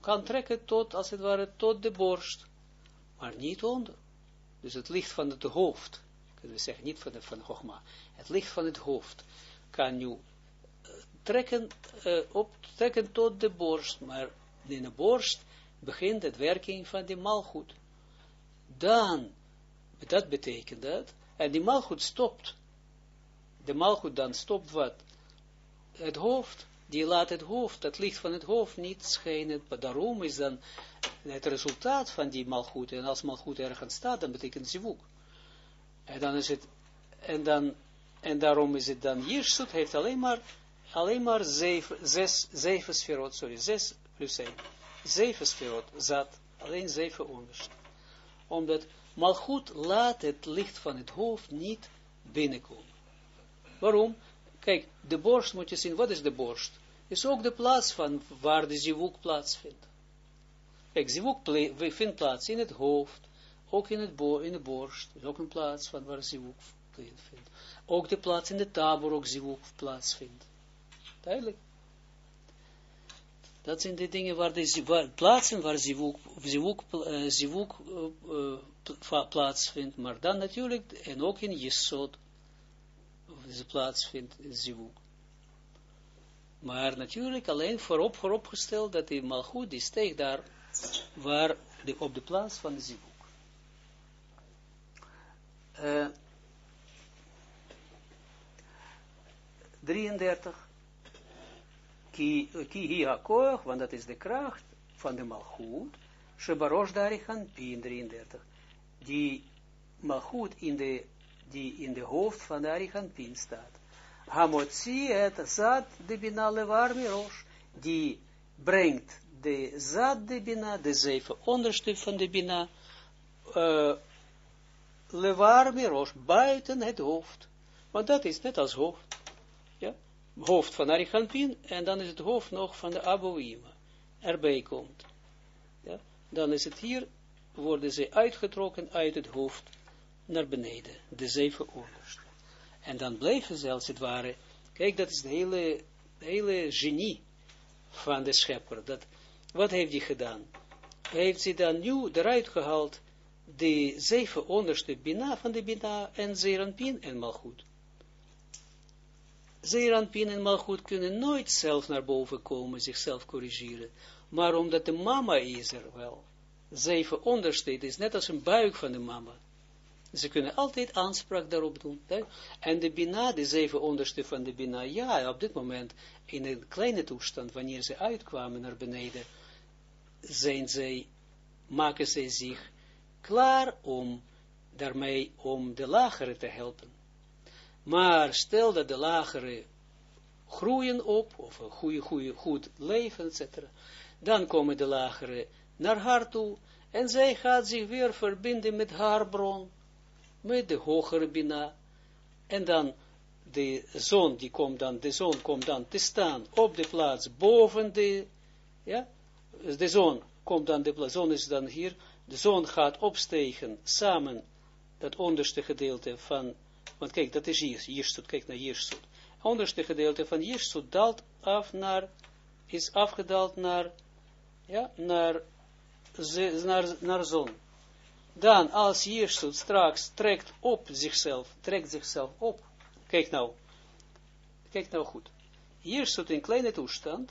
kan trekken tot, als het ware, tot de borst, maar niet onder. Dus het licht van het hoofd, kunnen we zeggen, niet van de van het licht van het hoofd, kan nu trekken, uh, op, trekken tot de borst, maar in de borst begint het werking van die malgoed. Dan, dat betekent dat, en die malgoed stopt, de malgoed dan stopt wat? Het hoofd, die laat het hoofd, het licht van het hoofd niet schijnen, daarom is dan het resultaat van die malgoed, en als malgoed ergens staat, dan betekent zivuk. En dan is het, en dan, en daarom is het dan, Jirsut heeft alleen maar alleen maar zeven, zes, zeven sferot, sorry, zes plus één. Zeven sferot, zat, alleen zeven onderste. Omdat Malchut laat het licht van het hoofd niet binnenkomen. Waarom? Kijk, de borst moet je zien, wat is de borst? Is ook de plaats van waar de zivuk plaatsvindt. Kijk, zivuk vindt plaats in het hoofd, ook in, het bo in de borst, is ook een plaats van waar zivuk vindt. Ook de plaats in de tabor ook zivuk plaatsvindt. Duidelijk. Dat zijn de dingen waar de waar, plaatsen waar zivuk, zivuk, uh, zivuk plaatsvindt, maar dan natuurlijk, en ook in Jesod, plaatsvindt in zivuk. Maar natuurlijk alleen voorop, vooropgesteld dat die malgoed, die steeg daar, waar de, op de plaats van de zivuk. Uh, 33. Ki, ki hi hakoch, want dat is de kracht van de malgoed, shebarosh darichan pin 33. Die malgoed in de, die in de hoofd van de arichan pin staat. Hamotzi et zad de bina levar mirosh, die brengt de zad de bina, de zeven onderste van de bina, uh, levar mirosh, buiten het hoofd. Want dat is net als hoofd. Hoofd van Arichampin, en dan is het hoofd nog van de Abouima, erbij komt. Ja? Dan is het hier, worden ze uitgetrokken uit het hoofd naar beneden, de zeven onderste. En dan blijven ze als het ware, kijk, dat is de hele, hele genie van de schepper. Dat, wat heeft hij gedaan? heeft hij dan nu eruit gehaald, de zeven onderste bina van de bina en zeranpin en malgoed. Zeranpin en malgoed kunnen nooit zelf naar boven komen, zichzelf corrigeren. Maar omdat de mama is er wel. Zeven onderste, het is net als een buik van de mama. Ze kunnen altijd aanspraak daarop doen. Hè? En de Bina, de zeven onderste van de Bina, ja, op dit moment, in een kleine toestand, wanneer ze uitkwamen naar beneden, zijn zij, maken zij zich klaar om daarmee, om de lagere te helpen. Maar stel dat de lagere groeien op, of een goede, goede, goed leven, etc., dan komen de lagere naar haar toe, en zij gaat zich weer verbinden met haar bron met de hogere bina, en dan de zon, die komt dan, de zon komt dan te staan op de plaats boven de, ja, de zon komt dan, de zon is dan hier, de zon gaat opstegen samen, dat onderste gedeelte van, want kijk, dat is hier, Jirsut, kijk naar Jirsut. onderste gedeelte van Jirsut daalt af naar, is afgedaald naar, ja, naar, naar, naar zon. Dan als Jirsut straks trekt op zichzelf, trekt zichzelf op, kijk nou, kijk nou goed, Jirsut in kleine toestand,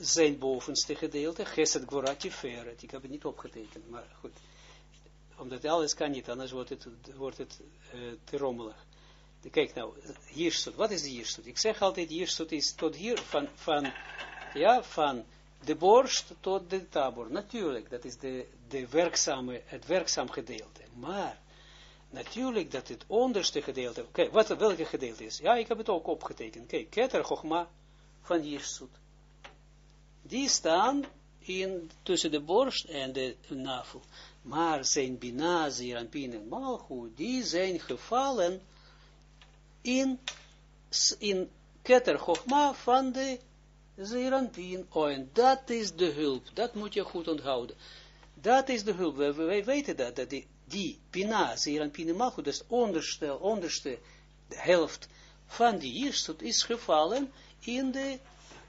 zijn bovenste gedeelte, Geset Gvorati Feret, ik heb het niet opgetekend, maar goed, omdat alles kan niet, anders wordt het, wordt het uh, te rommelig. Kijk nou, Jirsut, wat is de Jirsut? Ik zeg altijd, Jirsut is tot hier, van, van, ja, van de borst tot de tabor. Natuurlijk, dat is de, de werkzame, het werkzaam gedeelte. Maar, natuurlijk dat het onderste gedeelte, kijk, wat, welke gedeelte is? Ja, ik heb het ook opgetekend. Kijk, Keter Chochma van Jirsut. Die staan in, tussen de borst en de navel. Maar zijn Bina, Zirampin en Malchut, die zijn gevallen in, in Keter Chochma van de Zeranpien, en dat is de hulp, dat moet je goed onthouden. Dat is de hulp, wij, weten dat, dat die, die Pina, Zeranpien dus onderste, onderste de helft van die Jirsut is gevallen in de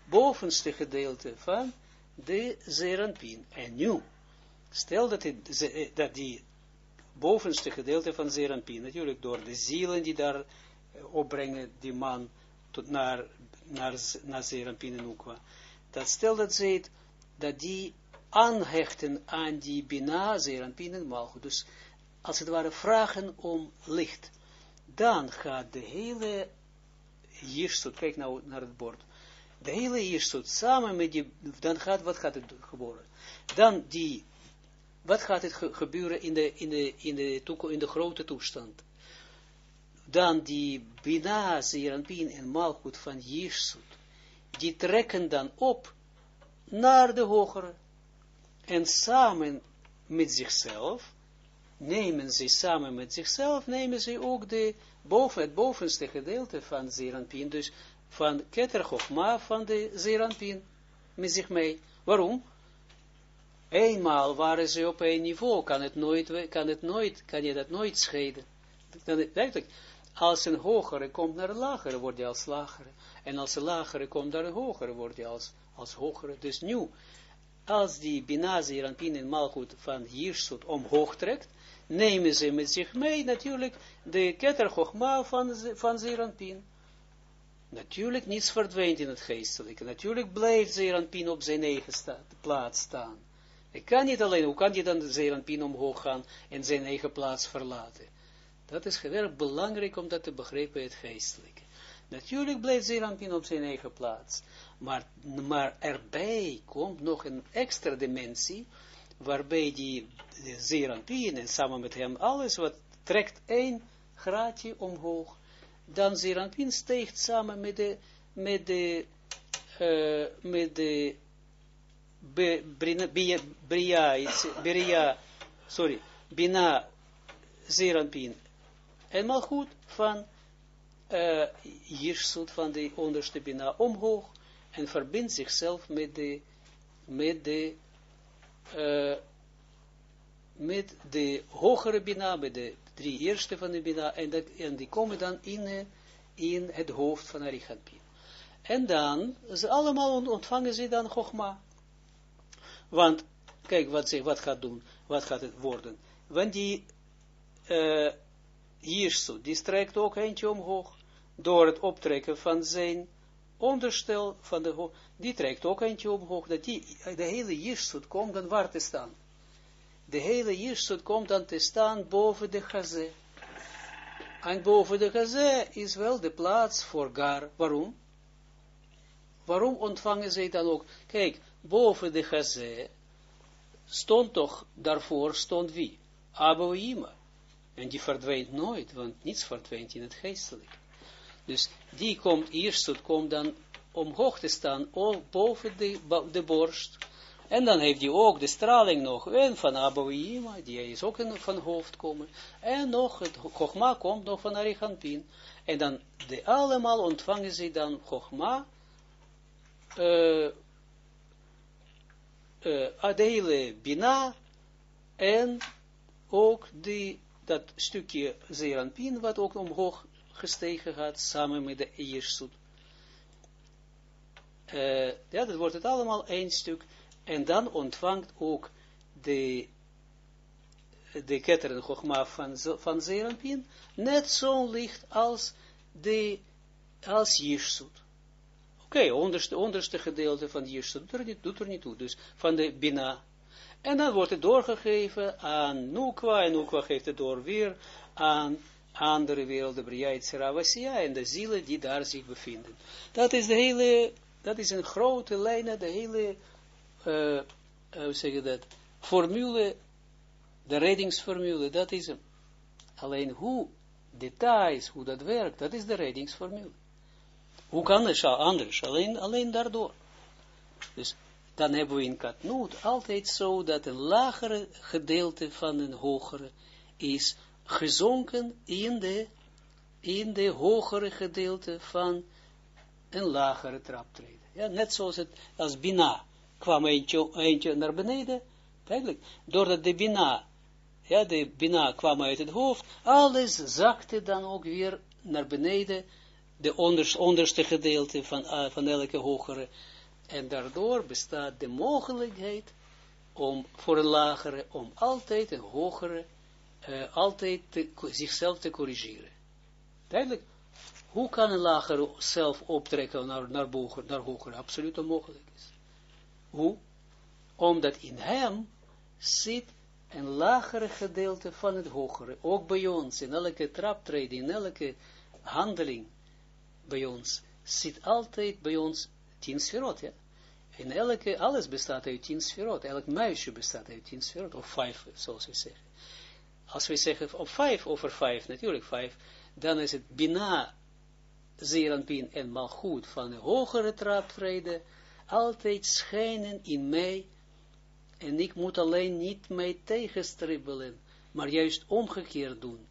bovenste gedeelte van de Zeranpien. En nu, stel dat, het, eh, dat die bovenste gedeelte van Zeranpien, natuurlijk door de zielen die daar opbrengen, die man tot naar naar, naar Zerampin en Ukwa. Dat stel dat ze dat die aanhechten aan die Bina, Zerampin en Malchut. Dus als het ware vragen om licht. Dan gaat de hele Jirsut, kijk nou naar het bord. De hele Jirsut samen met die, dan gaat, wat gaat het gebeuren? Dan die, wat gaat het gebeuren in de, in de, in de, in de grote toestand? Dan die Bina, Zeranpin en Malchut van Jirsut, die trekken dan op naar de hogere. En samen met zichzelf, nemen ze samen met zichzelf, nemen ze ook de boven, het bovenste gedeelte van Zeranpin, dus van Keter van de Zeranpin, met zich mee. Waarom? Eenmaal waren ze op een niveau, kan het nooit, kan het nooit, kan je dat nooit scheiden. Als een hogere komt naar een lagere, wordt hij als lagere. En als een lagere komt naar een hogere, wordt hij als, als hogere. Dus nu, als die Binazi, Rampin en Malchut van Jirsut omhoog trekt, nemen ze met zich mee natuurlijk de Keter van, van Zeranpin. Natuurlijk niets verdwijnt in het geestelijke. Natuurlijk blijft Zeranpien op zijn eigen sta plaats staan. Ik kan niet alleen, hoe kan je dan de Zeranpien omhoog gaan en zijn eigen plaats verlaten? Dat is heel belangrijk om dat te begrijpen, het geestelijke. Natuurlijk blijft Zeranpien op zijn eigen plaats. Maar, maar erbij komt nog een extra dimensie, waarbij die Zeranpien en samen met hem alles wat trekt één graadje omhoog, dan Zeranpien steekt samen met de, met de, uh, met de Bria, sorry, Bina Zeranpien en goed van uh, van de onderste Bina omhoog en verbindt zichzelf met de met de uh, met de hogere Bina, met de drie eerste van de Bina, en, die komen dan in, in het hoofd van Arichanpin. En dan, ze allemaal ontvangen ze dan Chogma. Want, kijk wat, ze, wat gaat doen, wat gaat het worden. Want die uh, Jirsut, die strijkt ook eentje omhoog, door het optrekken van zijn onderstel van de die trekt ook eentje omhoog, dat die, de hele Jirsut komt dan waar te staan. De hele Jirsut komt dan te staan boven de Gazé. En boven de Gazé is wel de plaats voor Gar. Waarom? Waarom ontvangen zij dan ook? Kijk, boven de Gazé stond toch, daarvoor stond wie? Abouima. En die verdwijnt nooit, want niets verdwijnt in het geestelijk. Dus die komt, eerst komt dan omhoog te staan, boven de, de borst. En dan heeft hij ook de straling nog, en van Abouima, die is ook van hoofd komen. En nog, het Chogma komt nog van Arichanpin. En dan, de allemaal ontvangen ze dan Chogma, uh, uh, Adele Bina, en ook die, dat stukje Zeranpin, wat ook omhoog gestegen gaat, samen met de Iersut. Uh, ja, dat wordt het allemaal één stuk. En dan ontvangt ook de, de ketteren Chogma van, van Zeranpin net zo'n licht als de, als. Oké, okay, onderste, onderste gedeelte van Jirsut doet doet er niet toe, dus van de Bina. En dan wordt het doorgegeven aan Nukwa, en Nukwa geeft het door weer aan andere werelden, Bria, Etzera, en de zielen die daar zich bevinden. Dat is de hele, dat is een grote lijn, de hele, uh, hoe zeg je dat, formule, de reddingsformule, dat is hem. Alleen hoe details, hoe dat werkt, dat is de reddingsformule. Hoe kan het anders? Alleen, alleen daardoor. Dus dan hebben we in Katnoot altijd zo dat een lagere gedeelte van een hogere is gezonken in de, in de hogere gedeelte van een lagere traptreden. Ja, net zoals het, als Bina kwam eentje, naar beneden, eigenlijk, doordat de Bina, ja, de Bina kwam uit het hoofd, alles zakte dan ook weer naar beneden, de onders, onderste gedeelte van, uh, van elke hogere, en daardoor bestaat de mogelijkheid om voor een lagere, om altijd een hogere uh, altijd zichzelf te corrigeren. Duidelijk, hoe kan een lager zelf optrekken naar, naar, boven, naar hoger? Absoluut onmogelijk is. Hoe? Omdat in hem zit een lagere gedeelte van het hogere. Ook bij ons, in elke traptreden, in elke handeling bij ons, zit altijd bij ons tien sferot, ja. In elke, alles bestaat uit tien sferot. Elk muisje bestaat uit tien sferot, of vijf, zoals we zeggen als we zeggen op vijf over vijf, natuurlijk vijf, dan is het bina, zeeranpin en malgoed van de hogere traptreden, altijd schijnen in mij, en ik moet alleen niet mij tegenstribbelen, maar juist omgekeerd doen,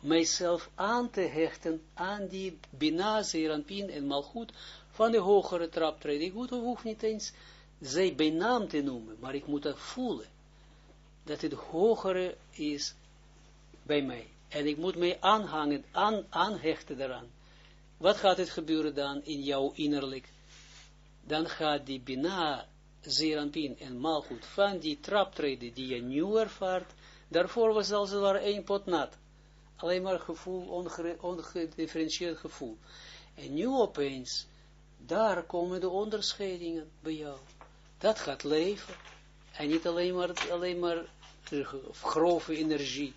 mijzelf aan te hechten aan die bina, zeeranpin en malgoed van de hogere traptreden. Ik moet, hoef niet eens zij bij naam te noemen, maar ik moet dat voelen dat het hogere is bij mij. En ik moet mij aanhangen, aan, aanhechten daaraan. Wat gaat het gebeuren dan in jouw innerlijk? Dan gaat die Bina, Zeranpin en Malchut van die traptreden die je nu ervaart, daarvoor was als het ware één pot nat. Alleen maar gevoel, ongedifferentieerd gevoel. En nu opeens, daar komen de onderscheidingen bij jou. Dat gaat leven. En niet alleen maar, alleen maar grove energie.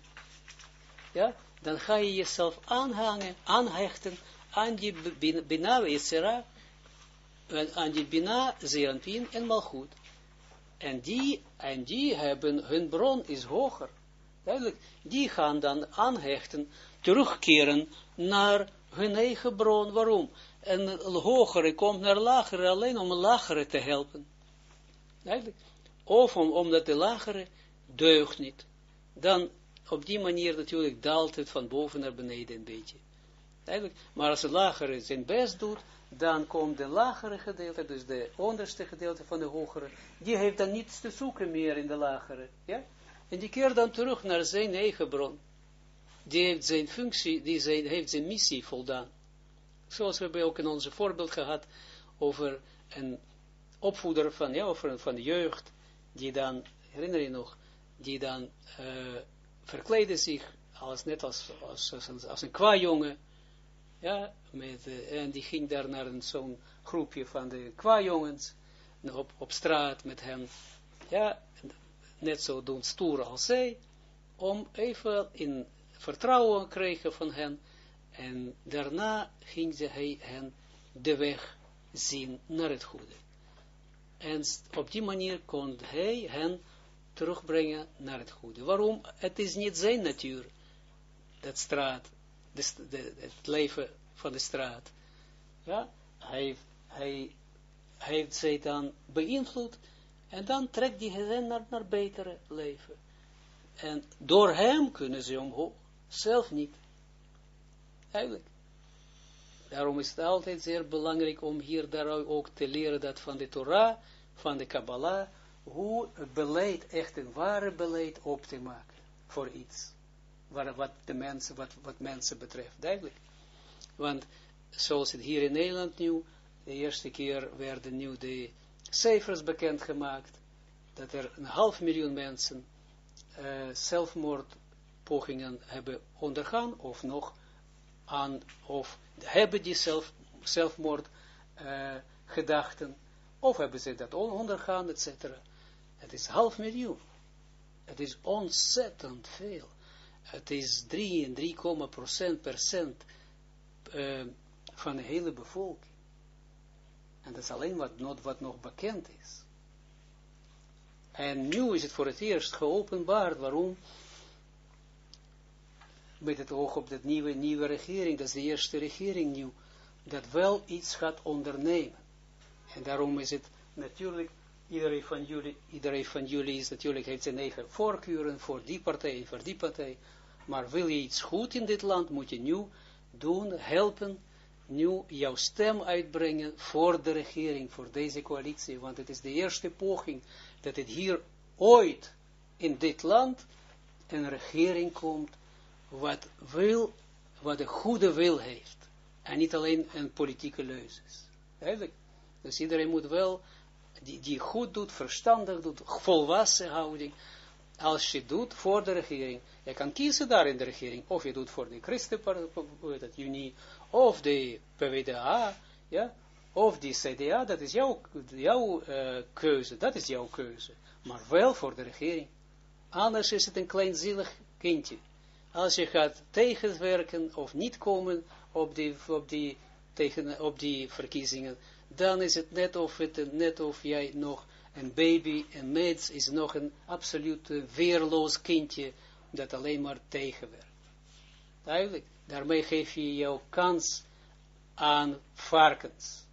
Ja, dan ga je jezelf aanhangen, aanhechten aan die Bina Yetzera, aan die Bina Zeranpin en Malchut. En die, en die hebben, hun bron is hoger. Duidelijk, die gaan dan aanhechten, terugkeren naar hun eigen bron. Waarom? En hogere komt naar lagere alleen om een lagere te helpen. Duidelijk. Of om, omdat de lagere deugt niet. Dan op die manier natuurlijk daalt het van boven naar beneden een beetje. Eigenlijk, maar als de lagere zijn best doet, dan komt de lagere gedeelte, dus de onderste gedeelte van de hogere, die heeft dan niets te zoeken meer in de lagere. Ja? En die keert dan terug naar zijn eigen bron. Die heeft zijn functie, die zijn, heeft zijn missie voldaan. Zoals we hebben ook in onze voorbeeld gehad over een opvoeder van, ja, over, van de jeugd, die dan, herinner je nog, die dan uh, verkleedde zich als, net als, als, als, een kwajongen, ja, met, uh, en die ging daar naar zo'n groepje van de kwajongens, op, op straat met hem, ja, net zo doen stoer als zij, om even in vertrouwen krijgen van hen, en daarna ging ze hij hen de weg zien naar het goede. En op die manier kon hij hen terugbrengen naar het goede. Waarom? Het is niet zijn natuur, dat straat, de, het leven van de straat. Ja, hij, hij, hij heeft zij dan beïnvloed en dan trekt hij hen naar, naar betere leven. En door hem kunnen ze omhoog, zelf niet. Eigenlijk. Daarom is het altijd zeer belangrijk om hier daar ook te leren dat van de Torah, van de Kabbalah, hoe het beleid, echt een ware beleid op te maken voor iets. Wat, de mensen, wat, wat mensen betreft, duidelijk. Want zoals het hier in Nederland nu, de eerste keer werden nu de cijfers bekendgemaakt, dat er een half miljoen mensen uh, zelfmoordpogingen hebben ondergaan, of nog aan, of hebben die zelf, zelfmoord uh, gedachten, of hebben ze dat ondergaan, et cetera. Het is half miljoen. Het is ontzettend veel. Het is 3 en 3, procent uh, van de hele bevolking. En dat is alleen wat, wat nog bekend is. En nu is het voor het eerst geopenbaard. Waarom? Met het oog op de nieuwe, nieuwe regering, dat is de eerste regering nu, dat wel iets gaat ondernemen. En daarom is het natuurlijk, iedereen van jullie, iedereen van jullie is natuurlijk, heeft zijn eigen voorkeuren voor die partij, voor die partij. Maar wil je iets goed in dit land, moet je nu doen, helpen, nu jouw stem uitbrengen voor de regering, voor deze coalitie. Want het is de eerste poging dat het hier ooit in dit land een regering komt wat wil, wat een goede wil heeft. En niet alleen een politieke leus is. Eigenlijk. Dus iedereen moet wel, die, die goed doet, verstandig doet, volwassen houding, als je doet voor de regering. Je kan kiezen daar in de regering, of je doet voor de ChristenUnie, of de PvdA, ja, of die CDA, dat is jouw, jouw uh, keuze, dat is jouw keuze. Maar wel voor de regering. Anders is het een kleinzielig kindje. Als je gaat tegenwerken of niet komen op die, op die, tegen, op die verkiezingen, dan is het net of, het, net of jij nog een baby, een mens, is nog een absoluut weerloos kindje, dat alleen maar tegenwerkt. Duidelijk, daarmee geef je jouw kans aan varkens.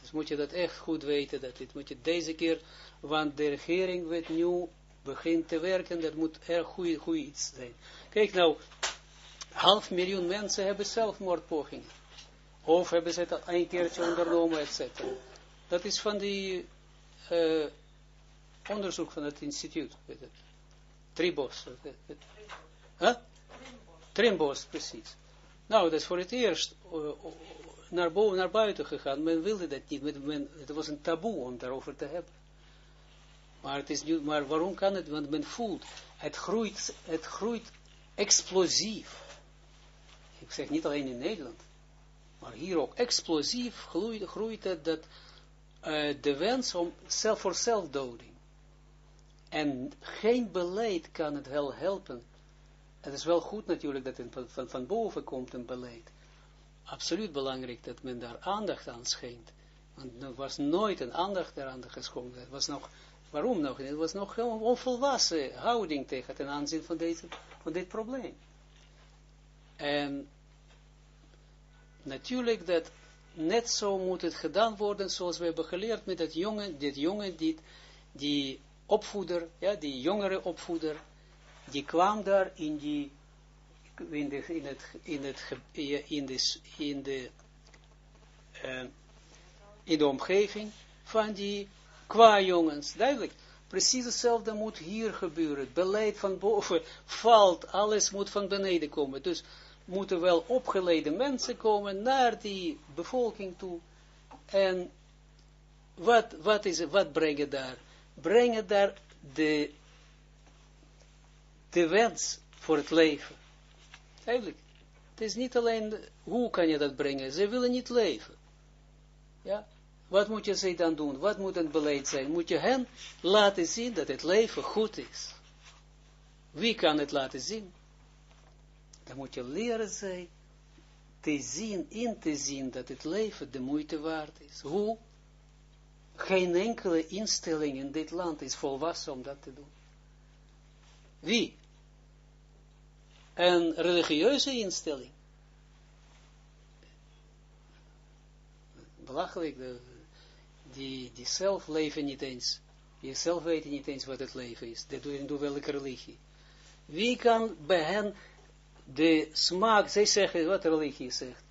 Dus moet je dat echt goed weten, dat dit moet je deze keer, want de regering weet nu, begint te werken, dat moet erg goed iets zijn. Kijk nou, half miljoen mensen hebben zelfmoordpogingen. Of hebben ze het een keertje ondernomen, et cetera. Dat is van die uh, onderzoek van het instituut. Weet het. Tribos. Trimbos, precies. Nou, dat is voor het eerst uh, naar, boven, naar buiten gegaan. Men wilde dat niet. Men, het was een taboe om daarover te hebben. Maar, het is nu, maar waarom kan het? Want men voelt, het groeit, het groeit explosief. Ik zeg niet alleen in Nederland. Maar hier ook explosief groeit, het dat uh, de wens om zelf voor zelfdoding. En geen beleid kan het wel helpen. Het is wel goed natuurlijk dat van, van boven komt een beleid. Absoluut belangrijk dat men daar aandacht aan schenkt. Want er was nooit een aandacht eraan geschonken. Het was nog, waarom nog? Het was nog een onvolwassen houding tegen ten aanzien van, deze, van dit probleem. En natuurlijk dat net zo moet het gedaan worden zoals we hebben geleerd met dat jongen, dit jongen, die, die opvoeder, ja, die jongere opvoeder, die kwam daar in die, in, de, in het, in het, in de, in de, uh, in de omgeving van die qua jongens, duidelijk. Precies hetzelfde moet hier gebeuren. Beleid van boven *laughs* valt, alles moet van beneden komen. Dus moeten wel opgeleide mensen komen naar die bevolking toe. En wat, wat, is, wat brengen daar? Brengen daar de, de wens voor het leven. Eigenlijk. Het is niet alleen, hoe kan je dat brengen? Ze willen niet leven. Ja. Wat moet je ze dan doen? Wat moet het beleid zijn? Moet je hen laten zien dat het leven goed is? Wie kan het laten zien? Dan moet je leren zij te zien, in te zien dat het leven de moeite waard is. Hoe? Geen enkele instelling in dit land is volwassen om dat te doen. Wie? Een religieuze instelling. Belachelijk, die, die zelf leven niet eens. Die zelf weten niet eens wat het leven is. Dat doen door welke religie. Wie kan bij hen de smaak, zij zeggen wat religie zegt,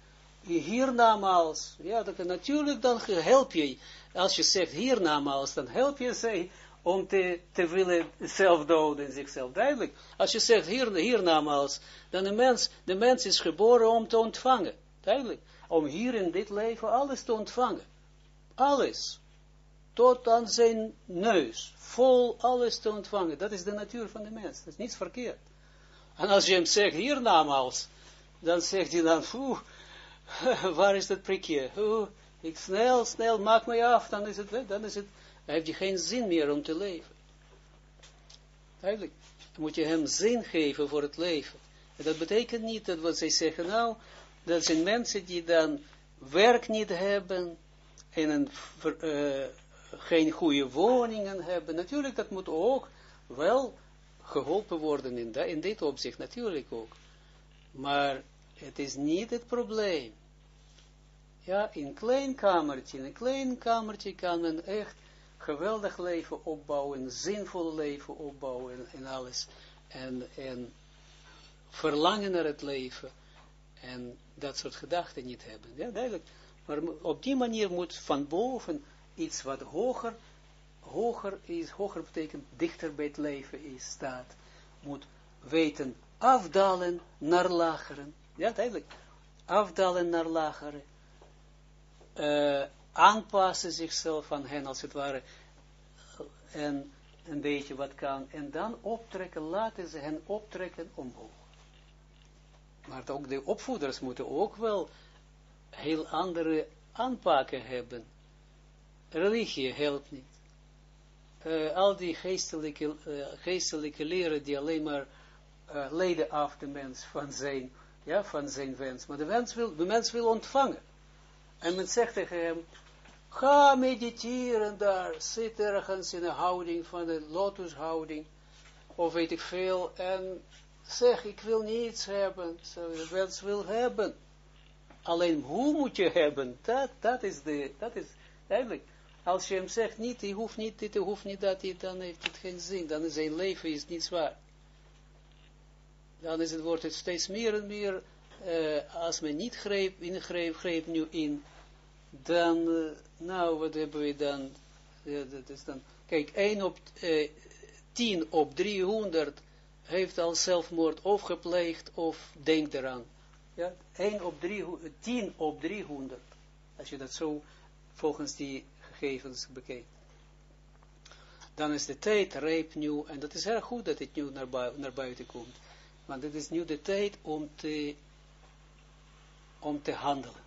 hiernamaals, ja, dat, natuurlijk dan help je, als je zegt hiernamaals, dan help je zij om te, te willen zelf doden zichzelf, duidelijk. Als je zegt hier, hiernamaals, dan de mens, de mens is geboren om te ontvangen, duidelijk. Om hier in dit leven alles te ontvangen. Alles. Tot aan zijn neus. Vol alles te ontvangen. Dat is de natuur van de mens. Dat is niets verkeerd. En als je hem zegt, hiernamaals, dan zegt hij dan, oeh, *laughs* waar is dat prikje? Ik snel, snel, maak mij af, dan is het, dan is het, dan heb je geen zin meer om te leven. Dan moet je hem zin geven voor het leven. En dat betekent niet dat wat zij zeggen, nou, dat zijn mensen die dan werk niet hebben, en een, uh, geen goede woningen hebben. Natuurlijk, dat moet ook wel geholpen worden in, in dit opzicht, natuurlijk ook. Maar het is niet het probleem. Ja, in een klein kamertje, in een klein kamertje kan men echt geweldig leven opbouwen, zinvol leven opbouwen en alles. En, en verlangen naar het leven. En dat soort gedachten niet hebben. Ja, duidelijk. Maar op die manier moet van boven iets wat hoger hoger is, hoger betekent dichter bij het leven is, staat, moet weten afdalen naar lageren. Ja, duidelijk. Afdalen naar lagere. Uh, aanpassen zichzelf aan hen, als het ware. En een beetje wat kan. En dan optrekken, laten ze hen optrekken omhoog. Maar ook de opvoeders moeten ook wel heel andere aanpakken hebben. Religie helpt niet uh, al die geestelijke, uh, geestelijke leren die alleen maar uh, leden af de mens van zijn, ja, van zijn wens. Maar de mens wil, de mens wil ontvangen. En men zegt tegen hem, ga mediteren daar, zit ergens in een houding van de lotushouding, of weet ik veel, en zeg, ik wil niets hebben, zo de wens wil hebben. Alleen hoe moet je hebben? Dat, dat is de, dat is eigenlijk, als je hem zegt, niet, hij hoeft niet dit, hoeft niet dat, dan heeft het geen zin. Dan is zijn leven is niet zwaar. Dan is het, wordt het steeds meer en meer, uh, als men niet greep, ingreep, greep nu in, dan, uh, nou, wat hebben we dan, ja, dat is dan, kijk, 1 op, uh, 10 op 300 heeft al zelfmoord of gepleegd of denkt eraan. Ja, 1 op 3, 10 op 300. Als je dat zo volgens die gegevens bekijkt. Dan is de tijd rijp nu, en dat is heel goed dat het nu naar, bui buiten komt, want het is nu de tijd om te, om te handelen.